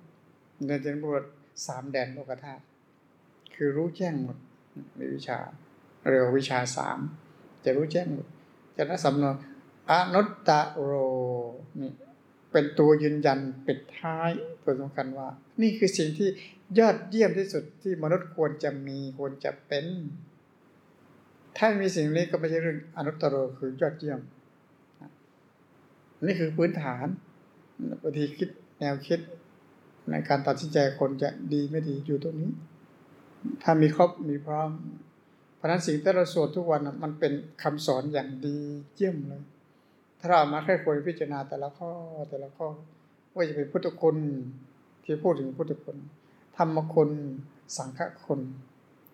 ในเจนบทสามแดนโลกธาตุคือรู้แจ้งหมดมีวิชาเรียกวิชาสาม จะรู้แจ้งหมดจะนักสำนวนอนุตตะโรนี่เป็นตัวยืนยันปิดท้ายตัวสำคัญว่า นี่คือสิ่งที่ยอดเยี่ยมที่สุดที่มนุษย์ควรจะมีควรจะเป็น ถ้ามีสิ่งนี้ก็ไม่ใช่เรื่องอนุตตรคือยอดเยี่ยมนี่คือพื้นฐานบางทีคิดแนวคิด ในการตัดสินใจคนจะดีไม่ดีอยู่ตรงนี้ ถ้ามีครบมีพร้อม ราะนั้นสิ่งที่เราสวดทุกวันมันเป็นคำสอนอย่างดีเยี่ยมเลย ถ้าเรามาแค่ควรพิจารณาแต่ละข้อแต่ละข้อว่าจะเป็นพุทธคุณที่พูดถึงพุทธคุณ ธรรมคุณสังฆคุณ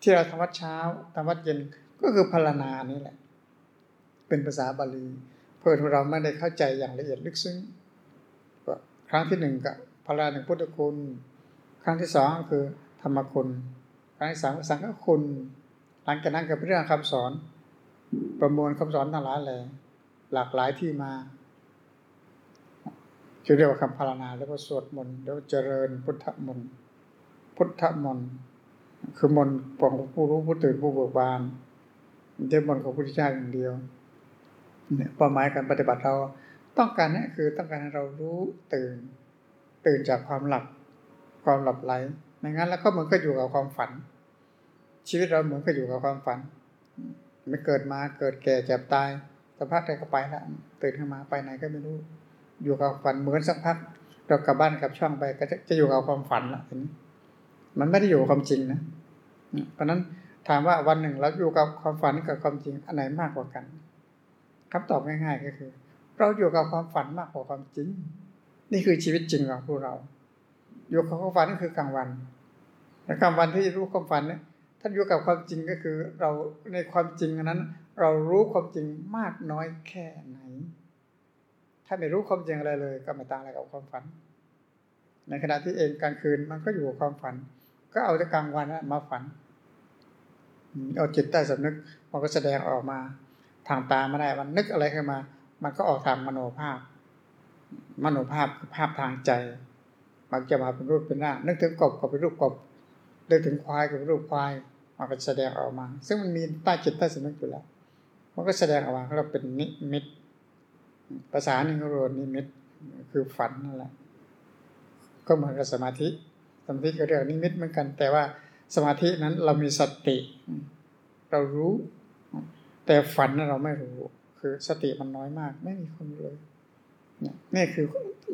ที่เราทำวัดเช้าทำวัดเย็นก็คือพารนานี่แหละ เป็นภาษาบาลีเพื่อเราไม่ได้เข้าใจอย่างละเอียดลึกซึ้งครั้งที่หนึ่งกับพารนาหนึ่งพุทธคุณ ครั้งที่สองก็คือธรรมคุณ ครั้งที่สามสังฆคุณ หลังจากนั้นก็เป็นเรื่องคำสอน ประมวลคำสอนทั้งหลายแหละหลากหลายที่มาจะเรียกว่าคำพารณาแล้วก็สวดมนต์แล้วเจริญพุทธมนต์พุทธมนต์คือมนต์ของผู้รู้ผู้ตื่นผู้เบิกบานไม่ใช่มนต์ของพระพุทธเจ้าอย่างเดียวเนี่ยเป้าหมายการปฏิบัติเราต้องการนี่คือต้องการให้เรารู้ตื่น ตื่นจากความหลับความหลับไหลไม่งั้นแล้วก็มือนก็อยู่กับความฝัน ชีวิตเราเหมือนก็อยู่กับความฝัน ไม่เกิดมาเกิดแก่เจ็บตายสักพักแต่ก็ไปแล้วตื่นขึ้นมาไปไหนก็ไม่รู้ อยู่กับฝันเหมือนสักพักเรากลับบ้านกลับช่องไปก็จะจะอยู่กับความฝันละทีนี้มันไม่ได้อยู่ความจริงนะเพราะนั้นถามว่าวันหนึ่งเราอยู่กับความฝันกับความจริงอันไหนมากกว่ากันคำตอบง่าย ๆ ก็คือ เราอยู่กับความฝันมากกว่าความจริง นี่คือชีวิตจริงของพวกเรา อยู่กับความฝันก็คือกลางวัน และกลางวันที่รู้ความฝันเนี่ย ท่านอยู่กับความจริงก็คือเราในความจริงนั้น เรารู้ความจริงมากน้อยแค่ไหน ถ้าไม่รู้ความจริงอะไรเลย ก็ไม่ต่างอะไรกับความฝัน ในขณะที่เองกลางคืนมันก็อยู่กับความฝัน ก็เอาแต่กลางวันมาฝันเอาจิตใต้สำนึกมันก็แสดงออกมา ทางตาไม่ได้มันนึกอะไรขึ้นมา มันก็ออกทางมโนภาพ มโนภาพคือภาพทางใจ มันจะมาเป็นรูปเป็นหน้า นึกถึงกบก็เป็นรูปกบนึกถึงควายก็เป็นรูปควาย มันก็แสดงออกมา ซึ่งมันมีใต้จิตใต้สำนึกอยู่แล้ว มันก็แสดงออกมาเราเป็นนิมิตภาษาหนึ่งเรียกนิมิตคือฝันนั่นแหละ ก็เหมือนกับสมาธิ สมาธิก็เรียกนิมิตเหมือนกัน แต่ว่าสมาธินั้นเรามีสติ เรารู้ แต่ฝันนั้นเราไม่รู้ คือสติมันน้อยมาก ไม่มีคนเลยนี่คือ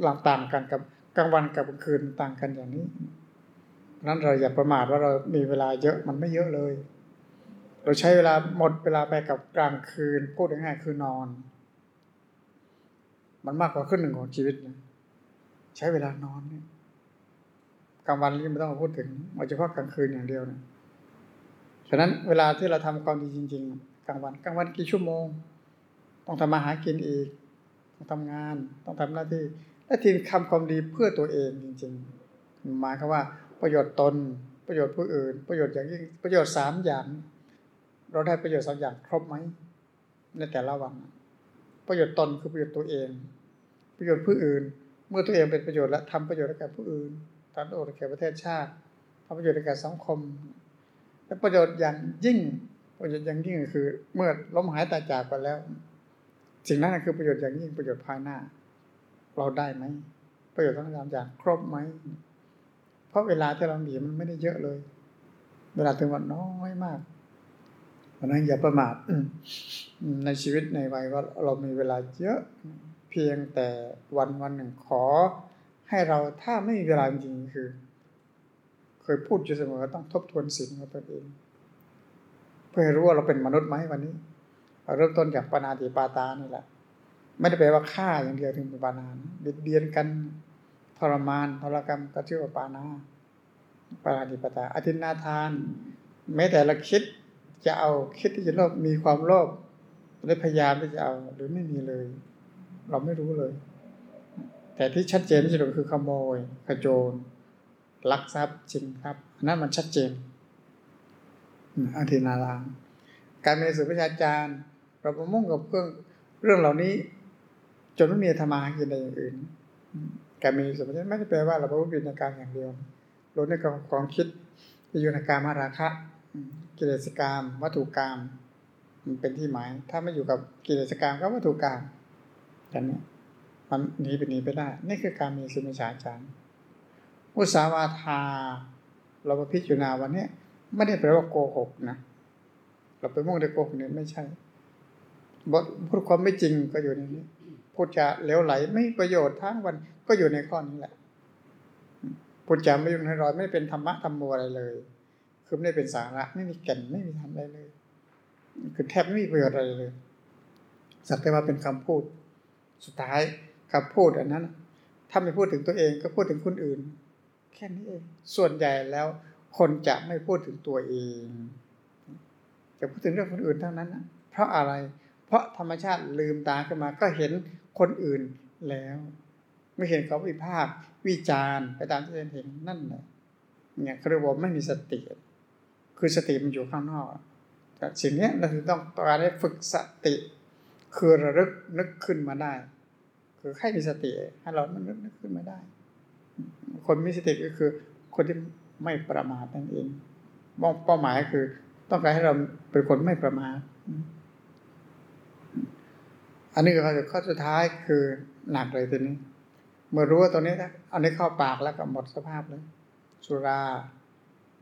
หลังต่างกันกับกลางวันกับกลางคืนต่างกันอย่างนี้ นั้นเราอย่าประมาทว่าเรามีเวลาเยอะมันไม่เยอะเลย เราใช้เวลาหมดเวลาไปกับกลางคืน พูดง่ายๆคือนอน มันมากกว่าครึ่งหนึ่งของชีวิตนะใช้เวลานอนเนี่ยกลางวันนี่ไม่ต้องมาพูดถึงเอาเฉพาะกลางคืนอย่างเดียวนะฉะนั้นเวลาที่เราทำความดีจริง ๆ กลางวันกลางวันกี่ชั่วโมง ต้องทำมาหากินอีก ต้องทำงาน ต้องทำหน้าที่และทีทำความดีเพื่อตัวเองจริง ๆ หมายความว่า ประโยชน์ตน ประโยชน์ผู้อื่น ประโยชน์อย่างยิ่งประโยชน์สามอย่าง เราได้ประโยชน์สองอย่างครบไหมในแต่ละวัน ประโยชน์ตนคือประโยชน์ตัวเอง ประโยชน์ผู้อื่น เมื่อตัวเองเป็นประโยชน์และทำประโยชน์ให้แก่ผู้อื่นทำประโยชน์แก่ประเทศชาติทำประโยชน์ให้แก่สังคม และประโยชน์อย่างยิ่ง ประโยชน์อย่างยิ่งคือ เมื่อล้มหายตายจากไปแล้ว สิ่งนั้นคือประโยชน์อย่างยิ่งประโยชน์ภายหน้า เราได้ไหมประโยชน์ทั้งสามอย่างครบไหม ราะเวลาที่เรามีมันไม่ได้เยอะเลย เวลาถึงวันน้อยมากเพราะนั้นอย่าประมาทในชีวิตในวัยว่าเรามีเวลาเยอะเพียงแต่วันวันหนึ่งขอ ให้เราถ้าไม่มีเวลาจริงคือ เคยพูดอยู่เสมอต้องทบทวนสิ่งของตัวเอง เพื่อรู้ว่าเราเป็นมนุษย์ไหมวันนี้เราเริ่มต้นจากปานาติปาตานี่แหละ ไม่ได้แปลว่าฆ่าอย่างเดียวถึงเป็นปานาเบียดเบียนกัน ทรมานทรกรรมก็ชื่อว่าปานาปานาติปตาอธินาทาน แม้แต่เราคิดจะเอาคิดที่จะโลภมีความโลภได้พยายามที่จะเอาหรือไม่มีเลย เราไม่รู้เลย แต่ที่ชัดเจนที่สุดคือขโมย ขโจรลักทรัพย์จริงครับนั่นมันชัดเจนอาทินารามการมีสุวิชาจารย์ เราประมุ่งกับเรื่องเรื่องเหล่านี้ จนไม่มีธรรมากินใดอย่างอื่น การมีสุวิไม่ได้แปลว่าเราประมุ่งอยู่ในการอย่างเดียวรู้ในการของคิดที่อยู่ในการมาราคะกิเลสกรรมวัตถุกรรมมันเป็นที่หมาย ถ้าไม่อยู่กับกิเลสกรรมก็วัตถุกรรมกันนี้มันหนีไปหนีไปได้ นี่คือการมีสุมิชาจารย์อุสาวาทา เราไปพิจารณาวันนี้ไม่ได้แปลว่าโกหกนะเราไปมุ่งในโกหกเนี่ยไม่ใช่บทพูดความไม่จริงก็อยู่ในนี้ พูดจะเลวไหลไม่ประโยชน์ทั้งวันก็อยู่ในข้อนี้แหละพูดจาไม่ยุ่งในรอยไม่เป็นธรรมะธรรมโมอะไรเลย คือไม่ได้เป็นสาระไม่มีแก่นไม่มีทำอะไรเลย คือแทบไม่มีประโยชน์อะไรเลยสักแต่ว่าเป็นคำพูด สุดท้ายคำพูดอันนั้น ถ้าไม่พูดถึงตัวเองก็พูดถึงคนอื่น แค่นี้เองส่วนใหญ่แล้วคนจะไม่พูดถึงตัวเองจะพูดถึงเรื่องคนอื่นเท่านั้นนะเพราะอะไร เพราะธรรมชาติลืมตาขึ้นมาก็เห็น คนอื่นแล้วไม่เห็นเขาวิพากษ์วิจารณ์ไปตามที่เห็นนั่นแหละเนี่ยเขาเรียกว่าไม่มีสติ คือสติมันอยู่ข้างนอกแต่สิ่งนี้เราต้องการให้ฝึกสติ คือระลึกนึกขึ้นมาได้ คือให้มีสติให้เรานึกนึกขึ้นมาได้ คนมีสติก็คือ คนที่ไม่ประมาทนั่นเองมองเป้าหมายคือ ต้องการให้เราเป็นคนไม่ประมาท อันนี้ก็ข้อสุดท้ายคือหนักเลยทีนี้ เมื่อรู้ว่าตัวนี้นะอันนี้เข้าปากแล้วก็หมดสภาพเลย สุรา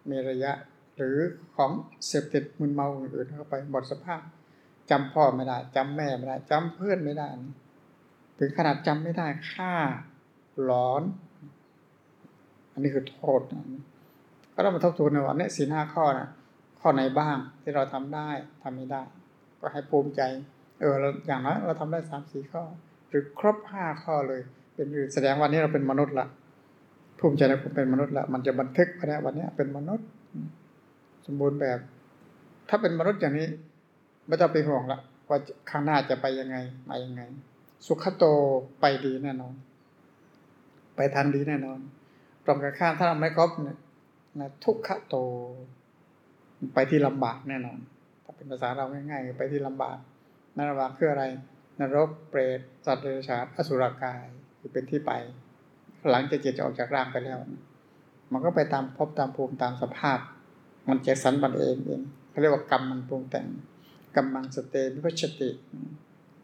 เมรยะ หรือของเสพติดมึนเมาอื่นๆเข้าไปหมดสภาพจำพ่อไม่ได้จำแม่ไม่ได้จำเพื่อนไม่ได้ ถึงขนาดจำไม่ได้ฆ่าหลอน อันนี้คือโทษนะก็ต้องมาทบทวนในวันนี้สี่ห้าข้อนะข้อไหนบ้างที่เราทำได้ทำไม่ได้ ก็ให้ภูมิใจ เออเราอย่างน้อยเราทำได้สามสี่ข้อ หรือครบห้าข้อเลย เป็นแสดงวันนี้เราเป็นมนุษย์ละภูมิใจในผมเป็นมนุษย์ละมันจะบันทึกไปแล้วันนี้เป็นมนุษย์ สมบูรณ์แบบ ถ้าเป็นมนุษย์อย่างนี้ไม่ต้องไปห่วงละว่าข้างหน้าจะไปยังไงมายังไง สุขโตไปดีแน่นอน ไปทันดีแน่นอนตรงกับข้ามถ้าเราไม่ครบเนี่ยนะทุกขโต ไปที่ลำบากแน่นอน ถ้าเป็นภาษาเราง่ายๆ ไปที่ลำบาก นรกคืออะไร นรกเปรตสัตว์เดรัจฉานอสุรกายคือเป็นที่ไป หลังจากจิตจะออกจากร่างไปแล้ว มันก็ไปตามพบตามภูมิตามสภาพ มันจะสันบันเองเองเขาเรียกว่ากรรมมันปรุงแต่งกรรมังสเตวิพัชติ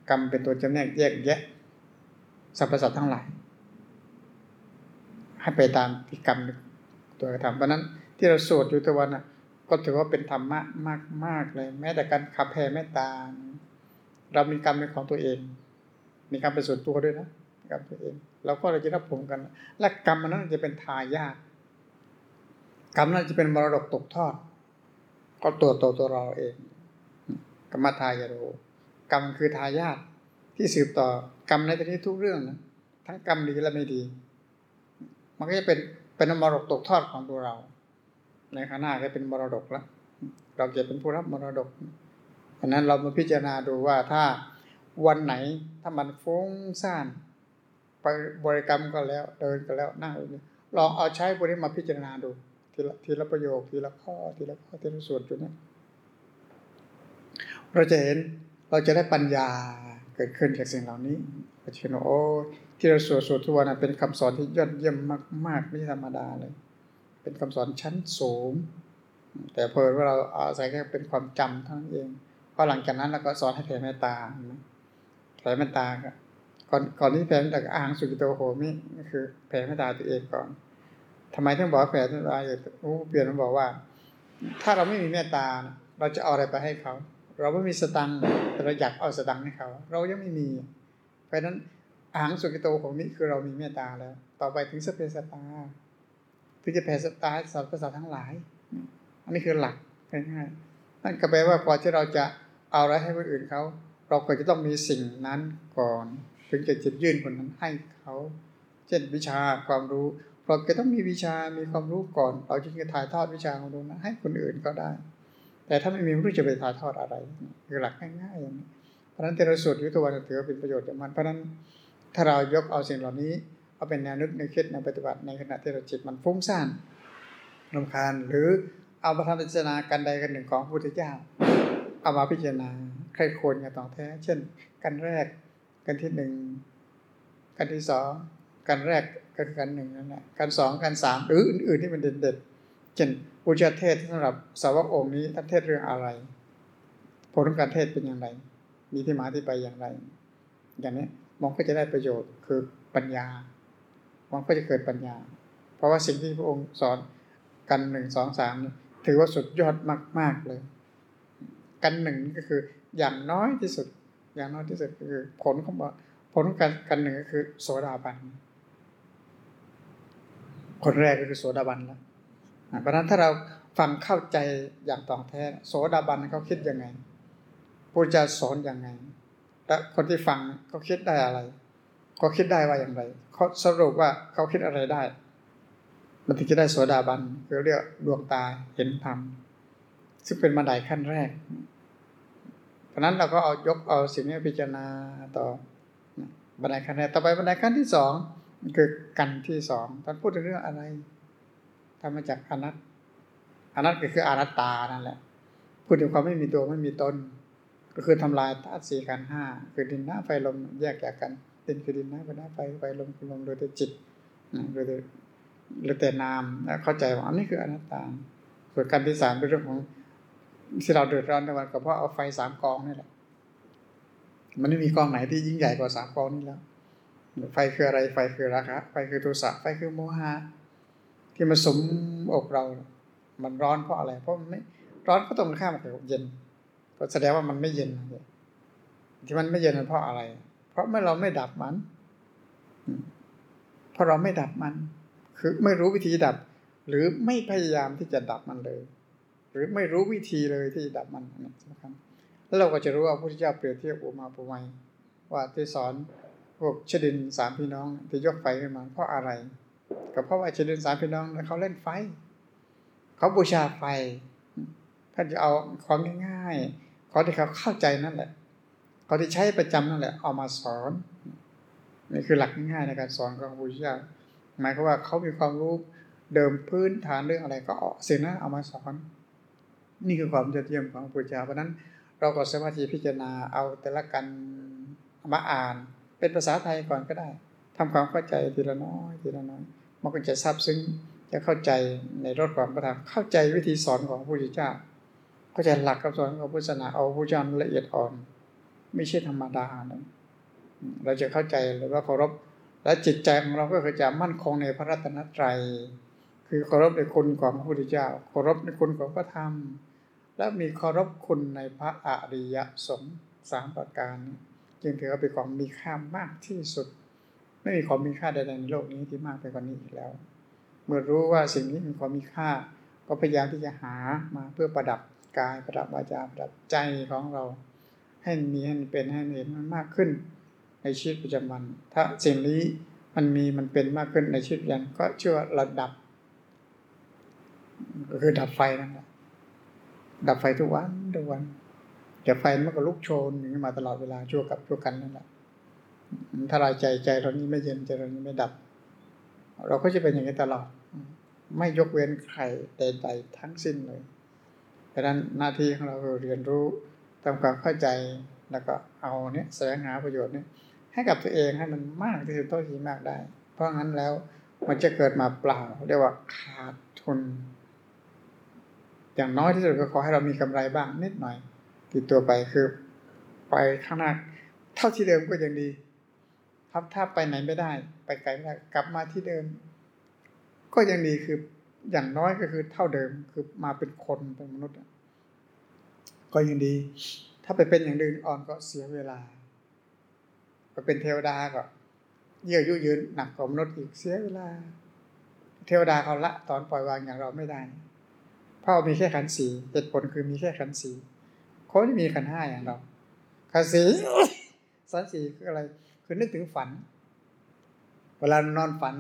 กรรมเป็นตัวจำแนกแยกแยะสรรพสัตว์ทั้งหลาย ให้ไปตามที่กรรมตัวกระทำเพราะนั้นที่เราสวดอยู่ทุกวันก็ถือว่าเป็นธรรมะมากมากเลย แม้แต่การขับแผ่เมตตา เรามีกรรมเป็นของตัวเอง มีกรรมเป็นส่วนตัวด้วยนะกรรมตัวเองเราก็เราจะรับผลกัน และกรรมนั้นจะเป็นทายาทกรรมนั้นจะเป็นมรดกตกทอด ก็ตัวตัวตัวเราเองกรรมทายาโรกรรมคือทายาทที่สืบต่อกรรมในที่นี้ทุกเรื่องนะทั้งกรรมดีและไม่ดี มันก็จะเป็นเป็นมรดกตกทอดของตัวเรา ในข้างหน้าก็เป็นมรดกแล้วเราจะเป็นผู้รับมรดก อันนั้นเรามาพิจารณาดูว่าถ้าวันไหนถ้ามันฟุ้งซ่านไปบริกรรมก็แล้วเดินก็แล้วนั่งลองเอาใช้พวกนี้มาพิจารณาดู ทีละทีละประโยคทีละข้อทีละข้อทีละส่วนจุดนี้เราจะเห็นเราจะได้ปัญญาเกิดขึ้นจากสิ่งเหล่านี้เชื่อโอ้ที่เราสวดสวดทุกวันเป็นคำสอนที่ยอดเยี่ยมมาก ๆ ไม่ธรรมดาเลย เป็นคำสอนชั้นสูง แต่เพอว่าเราอาศัยแค่เป็นความจำเท่านั้นเอง อหลังจากนั้นเราก็สอนให้แผ่เมตตาแผ่เมตตาก่อนก่อนที่แผ่เมตตาอ่างสุกิโตโหมิก็คือแผ่เมตตาตัวเองก่อนทำไมถึงบอกแผ่เมตตาอย่างโอ้เปลี่ยนมันบอกว่า ถ้าเราไม่มีเมตตา เราจะเอาอะไรไปให้เขา เราไม่มีสตังค์แต่เราอยากเอาสตังค์ให้เขา เรายังไม่มี เพราะฉะนั้นอาหังสุกิโตของนี้คือเรามีเมตตาแล้ว ต่อไปถึงสเปสตาถึงจะแผ่สตาสรรพสัตว์ทั้งหลาย อันนี้คือหลักง่ายๆนั่นก็แปลว่าก่อนที่เราจะ เอาอะไรให้คนอื่นเขาเราก็จะต้องมีสิ่งนั้นก่อน ถึงจะจิตยื่นคนนั้นให้เขาเช่นวิชาความรู้เราก็ต้องมีวิชามีความรู้ก่อน เราจึงจะถ่ายทอดวิชาของเรานั้นให้คนอื่นก็ได้ แต่ถ้าไม่มีรู้จะไปถ่ายทอดอะไรคือหลักง่ายๆอย่างนี้เพราะฉะนั้นเทระสวดยุทธวันถือเป็นประโยชน์จากมันเพราะนั้นถ้าเรายกเอาสิ่งเหล่านี้เอาเป็นแนวนึกในคิดในปฏิบัติในขณะที่เราจิตมันฟุ้งซ่านรำคาญหรือเอามาทำพิจารณากันใดกันหนึ่งของพระพุทธเจ้า เอามาพิจารณาใครควรกับต่อแท้ เช่น กันแรก กันที่หนึ่ง กันที่สอง กันแรกก็คือกันหนึ่งนั่นแหละกันสองกันสามหรืออื่น ๆ ที่มันเด็ดๆเช่นอุจเทศสำหรับสาวกองค์นี้ท่านเทศเรื่องอะไร ผลของการเทศเป็นอย่างไร มีที่มาที่ไปอย่างไร อย่างนี้มองก็จะได้ประโยชน์คือปัญญามองก็จะเกิดปัญญา เพราะว่าสิ่งที่พระองค์สอนกันหนึ่งสองสามถือว่าสุดยอดมาก ๆเลย กันหนึ่งก็คือ อย่างน้อยที่สุด อย่างน้อยที่สุดก็คือ ผลของผลของการกันหนึ่งก็คือโสดาบันคนแรกก็คือโสดาบันแล้วเพราะนั้นถ้าเราฟังเข้าใจอย่างตองแท้ โสดาบันเขาคิดยังไงพระเจ้าสอนยังไง และคนที่ฟังเขาคิดได้อะไรเขาคิดได้ว่าอย่างไรเขาสรุปว่าเขาคิดอะไรได้ มันถึงจะได้โสดาบันคือเรียกดวงตาเห็นธรรมซึ่งเป็นบันไดขั้นแรก เพราะนั้นเราก็เอายกเอาสิ่งนี้พิจารณาต่อบันไดขั้นแรกต่อไปบันไดขั้นที่สองคือกันที่สองท่านพูดถึงเรื่องอะไรทำมาจากอนัตอนัตก็คืออนัตตานั่นแหละพูดถึงความไม่มีตัวไม่มีตนก็คือทำลายธาตุสี่กันห้าคือดินน้ำไฟลมแยกจากกันดินคือดินน้ำคือน้ำไฟไฟลมคือลมโดยแต่จิตโดยแต่หรือแต่นามเข้าใจว่าอันนี้คืออนัตตาส่วนการที่สามเป็นเรื่องของ ที่เราเดือดร้อนในวันก็เพราะเอาไฟสามกองนี่แหละ มันไม่มีกองไหนที่ยิ่งใหญ่กว่าสามกองนี้แล้ว ไฟคืออะไร ไฟคือราคะ ไฟคือโทสะ ไฟคือโมหะ ที่มันสมอกเรา มันร้อนเพราะอะไร เพราะมันไม่ร้อนก็ตรงข้ามกับเย็น ก็แสดงว่ามันไม่เย็น ที่มันไม่เย็นเพราะอะไร เพราะเมื่อเราไม่ดับมัน เพราะเราไม่ดับมัน คือไม่รู้วิธีดับ หรือไม่พยายามที่จะดับมันเลย หรือไม่รู้วิธีเลยที่ดับมันนี่สำคัญแล้วเราก็จะรู้ว่าพระพุทธเจ้าเปรียบเทียบอุมาปุไมว่าที่สอนพวกชดินสามพี่น้องที่ยกไฟขึ้นมาเพราะอะไร ก็เพราะว่าชดินสามพี่น้องเขาเล่นไฟ เขาบูชาไฟท่านจะเอาของง่ายๆของที่เขาเข้าใจนั่นแหละเขาที่ใช้ประจำนั่นแหละเอามาสอนนี่คือหลักง่ายๆในการสอนของพระพุทธเจ้าหมายความว่าเขามีความรู้เดิมพื้นฐานเรื่องอะไรก็เอาสิ่งนั้นเอามาสอน นี่คือความยอดเยี่ยมของพระพุทธเจ้าเพราะนั้นเราก็สามารถที่พิจารณาเอาแต่ละกันมาอ่าน เป็นภาษาไทยก่อนก็ได้ทำความเข้าใจทีละน้อยทีละน้อยมันก็จะซาบซึ้งจะเข้าใจในรถความประทับเข้าใจวิธีสอนของพระพุทธเจ้า เข้าใจหลักคำสอนของพุทธศาสนาเอาพุทธเจ้าละเอียดอ่อน ไม่ใช่ธรรมดานะเราจะเข้าใจหรือว่าเคารพและจิตใจของเราก็คือจะมั่นคงในพระรัตนตรัย คือเคารพในคุณของพระพุทธเจ้า เคารพในคุณของพระธรรม และมีเคารพคุณในพระอริยสงฆ์สามประการ จึงถือว่าเป็นของมีค่ามากที่สุด ไม่มีของมีค่าใดๆในโลกนี้ที่มากไปกว่านี้อีกแล้ว เมื่อรู้ว่าสิ่งนี้มีความมีค่า ก็พยายามที่จะหามาเพื่อประดับกายประดับวาจาประดับใจของเรา ให้มีให้เป็นให้เห็นมันมากขึ้น ในชีวิตประจำวัน ถ้าสิ่งนี้มันมีมันเป็นมากขึ้นในชีวิตยันก็เชื่อว่าระดับก็คือดับไฟนั่นแหละ ดับไฟทุกวันทุกวัน แต่ไฟมันก็ลุกโชนอย่างนี้มาตลอดเวลาชั่วกับชั่วกันนั่นแหละถ้าเราใจใจเรานี้ไม่เย็นใจเรานี้ไม่ดับ เราก็จะเป็นอย่างนี้ตลอด ไม่ยกเว้นใครใดๆทั้งสิ้นเลยดังนั้นหน้าที่ของเราคือเรียนรู้ทำความเข้าใจแล้วก็เอาเนี้ยแสวงหาประโยชน์เนี้ยให้กับตัวเองให้มันมากที่สุดเท่าที่มากได้ เพราะงั้นแล้วมันจะเกิดมาเปล่าเรียกว่าขาดทุน อย่างน้อยที่สุดก็ขอให้เรามีกำไรบ้างนิดหน่อย ติดตัวไปคือ ไปข้างหน้าเท่าที่เดิมก็ยังดีครับถ้าไปไหนไม่ได้ ไปไกลไม่ได้กลับมาที่เดิม ก็ยังดีคืออย่างน้อยก็คือเท่าเดิมคือมาเป็นคนเป็นมนุษย์ ก็ยังดี ถ้าไปเป็นอย่างอื่นอ่อนก็เสียเวลาไปเป็นเทวดาก็เยื่อยุยืนหนักกว่ามนุษย์อีกเสียเวลา เทวดาเขาละตอนปล่อยวางอย่างเราไม่ได้ พราะมีแค่ขันสีเหตุผลคือมีแค่ขันสีคนที่มีขันห้าอย่างเราขันสีสันสีคืออะไร คือนึกถึงฝัน เวลานอนฝัน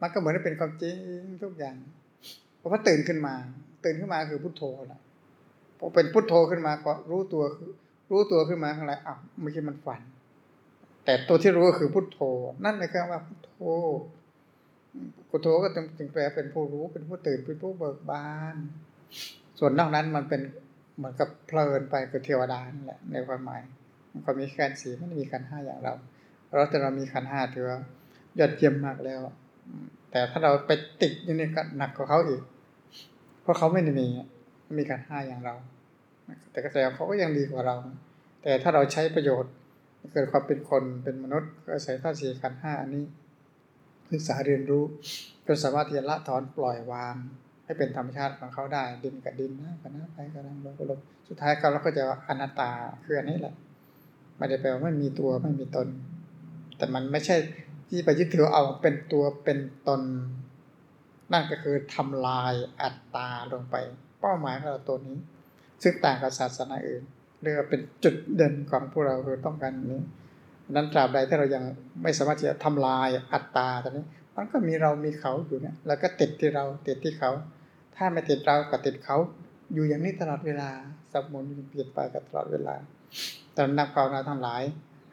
มันก็เหมือนเป็นความจริงทุกอย่างพอตื่นขึ้นมา ตื่นขึ้นมาคือพุทโธแหละพอเป็นพุทโธขึ้นมาก็รู้ตัวคือรู้ตัวขึ้นมาอะไรอะเมื่อกี้มันฝัน แต่ตัวที่รู้ก็คือพุทโธ นั่นหมายความว่าพุทโธพุทโธก็จึงแปลเป็นผู้รู้เป็นผู้ตื่นเป็นผู้เบิกบาน ส่วนนอกนั้นมันเป็นเหมือนกับเพลินไปกับเทวดานั่นแหละในความหมายมันก็มีขันสีไม่ได้มีขันห้าอย่างเราเราแต่เรามีขันห้าถือว่ายอดเยี่ยมมากแล้ว แต่ถ้าเราไปติดอยู่นี่ก็หนักกว่าเขาอีก เพราะเขาไม่ได้มีมีขันห้าอย่างเรา แต่กระแสเขาก็ยังดีกว่าเรา แต่ถ้าเราใช้ประโยชน์เกิดความเป็นคนเป็นมนุษย์ก็อาศัยธาตุสี่ขันห้าอันนี้ศึกษาเรียนรู้จนสามารถที่จะละถอนปล่อยวาง ให้เป็นธรรมชาติของเขาได้ ดินกับดินนะกับน้ำไปกับน้ำลมกับลมสุดท้ายเราก็จะอนัตตาคืออันนี้แหละไม่ได้แปลว่าไม่มีตัวไม่มีตน แต่มันไม่ใช่ที่ไปยึดถือเอาเป็นตัวเป็นตน นั่นก็คือทำลายอัตตาลงไป เป้าหมายของเราตัวนี้ ซึ่งต่างกับศาสนาอื่นเรียกว่าเป็นจุดเด่นของพวกเราคือต้องการนี้นั้นตราบใดที่เรายังไม่สามารถจะทำลายอัตตาตอนนี้ มันก็มีเรามีเขาอยู่เนี่ยแล้วก็ติดที่เราติดที่เขา ถ้าไม่ติดเราก็ติดเขา อยู่อย่างนี้ตลอดเวลาสมุนเปลี่ยนไปกับตลอดเวลาแต่นักภาวนาทั้งหลาย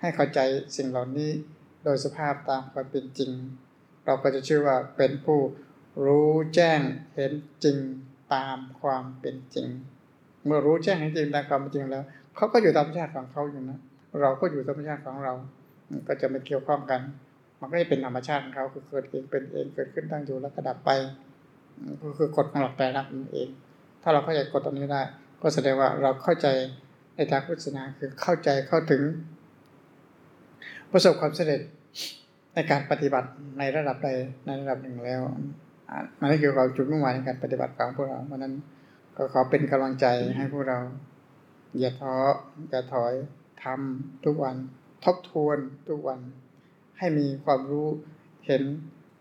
ให้เข้าใจสิ่งเหล่านี้โดยสภาพตามความเป็นจริง เราก็จะชื่อว่าเป็นผู้รู้แจ้งเห็นจริงตามความเป็นจริง เมื่อรู้แจ้งเห็นจริงตามความเป็นจริงแล้วเขาก็อยู่ธรรมชาติของเขาอยู่นะเราก็อยู่ธรรมชาติของเรา ก็จะไม่เกี่ยวข้องกัน มันก็จะเป็นธรรมชาติของเขาคือเกิดเองเป็นเองเกิดขึ้นตั้งอยู่แล้วก็ดับไป ก็คือกฎของหลักแปรลักนั่นเอง ถ้าเราเข้าใจกฎตรงนี้ได้ ก็แสดงว่าเราเข้าใจในทางพุทธศาสนาคือเข้าใจเข้าถึง ประสบความสำเร็จในการปฏิบัติในระดับใดในระดับหนึ่งแล้วอันนี้เกี่ยวกับจุดมุ่งหมายในการปฏิบัติของพวกเราเพราะนั้นก็ขอเป็นกำลังใจให้พวกเรา อย่าท้ออย่าถอยทำทุกวัน ทบทวนทุกวัน ให้มีความรู้เห็น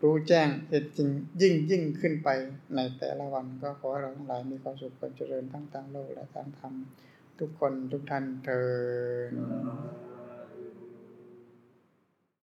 รู้แจ้งเห็นจริงยิ่งยิ่งขึ้นไปในแต่ละวันก็ขอให้เราทั้งหลายมีความสุขความเจริญทั้งทางโลกและทางธรรมทุกคนทุกท่านเธอ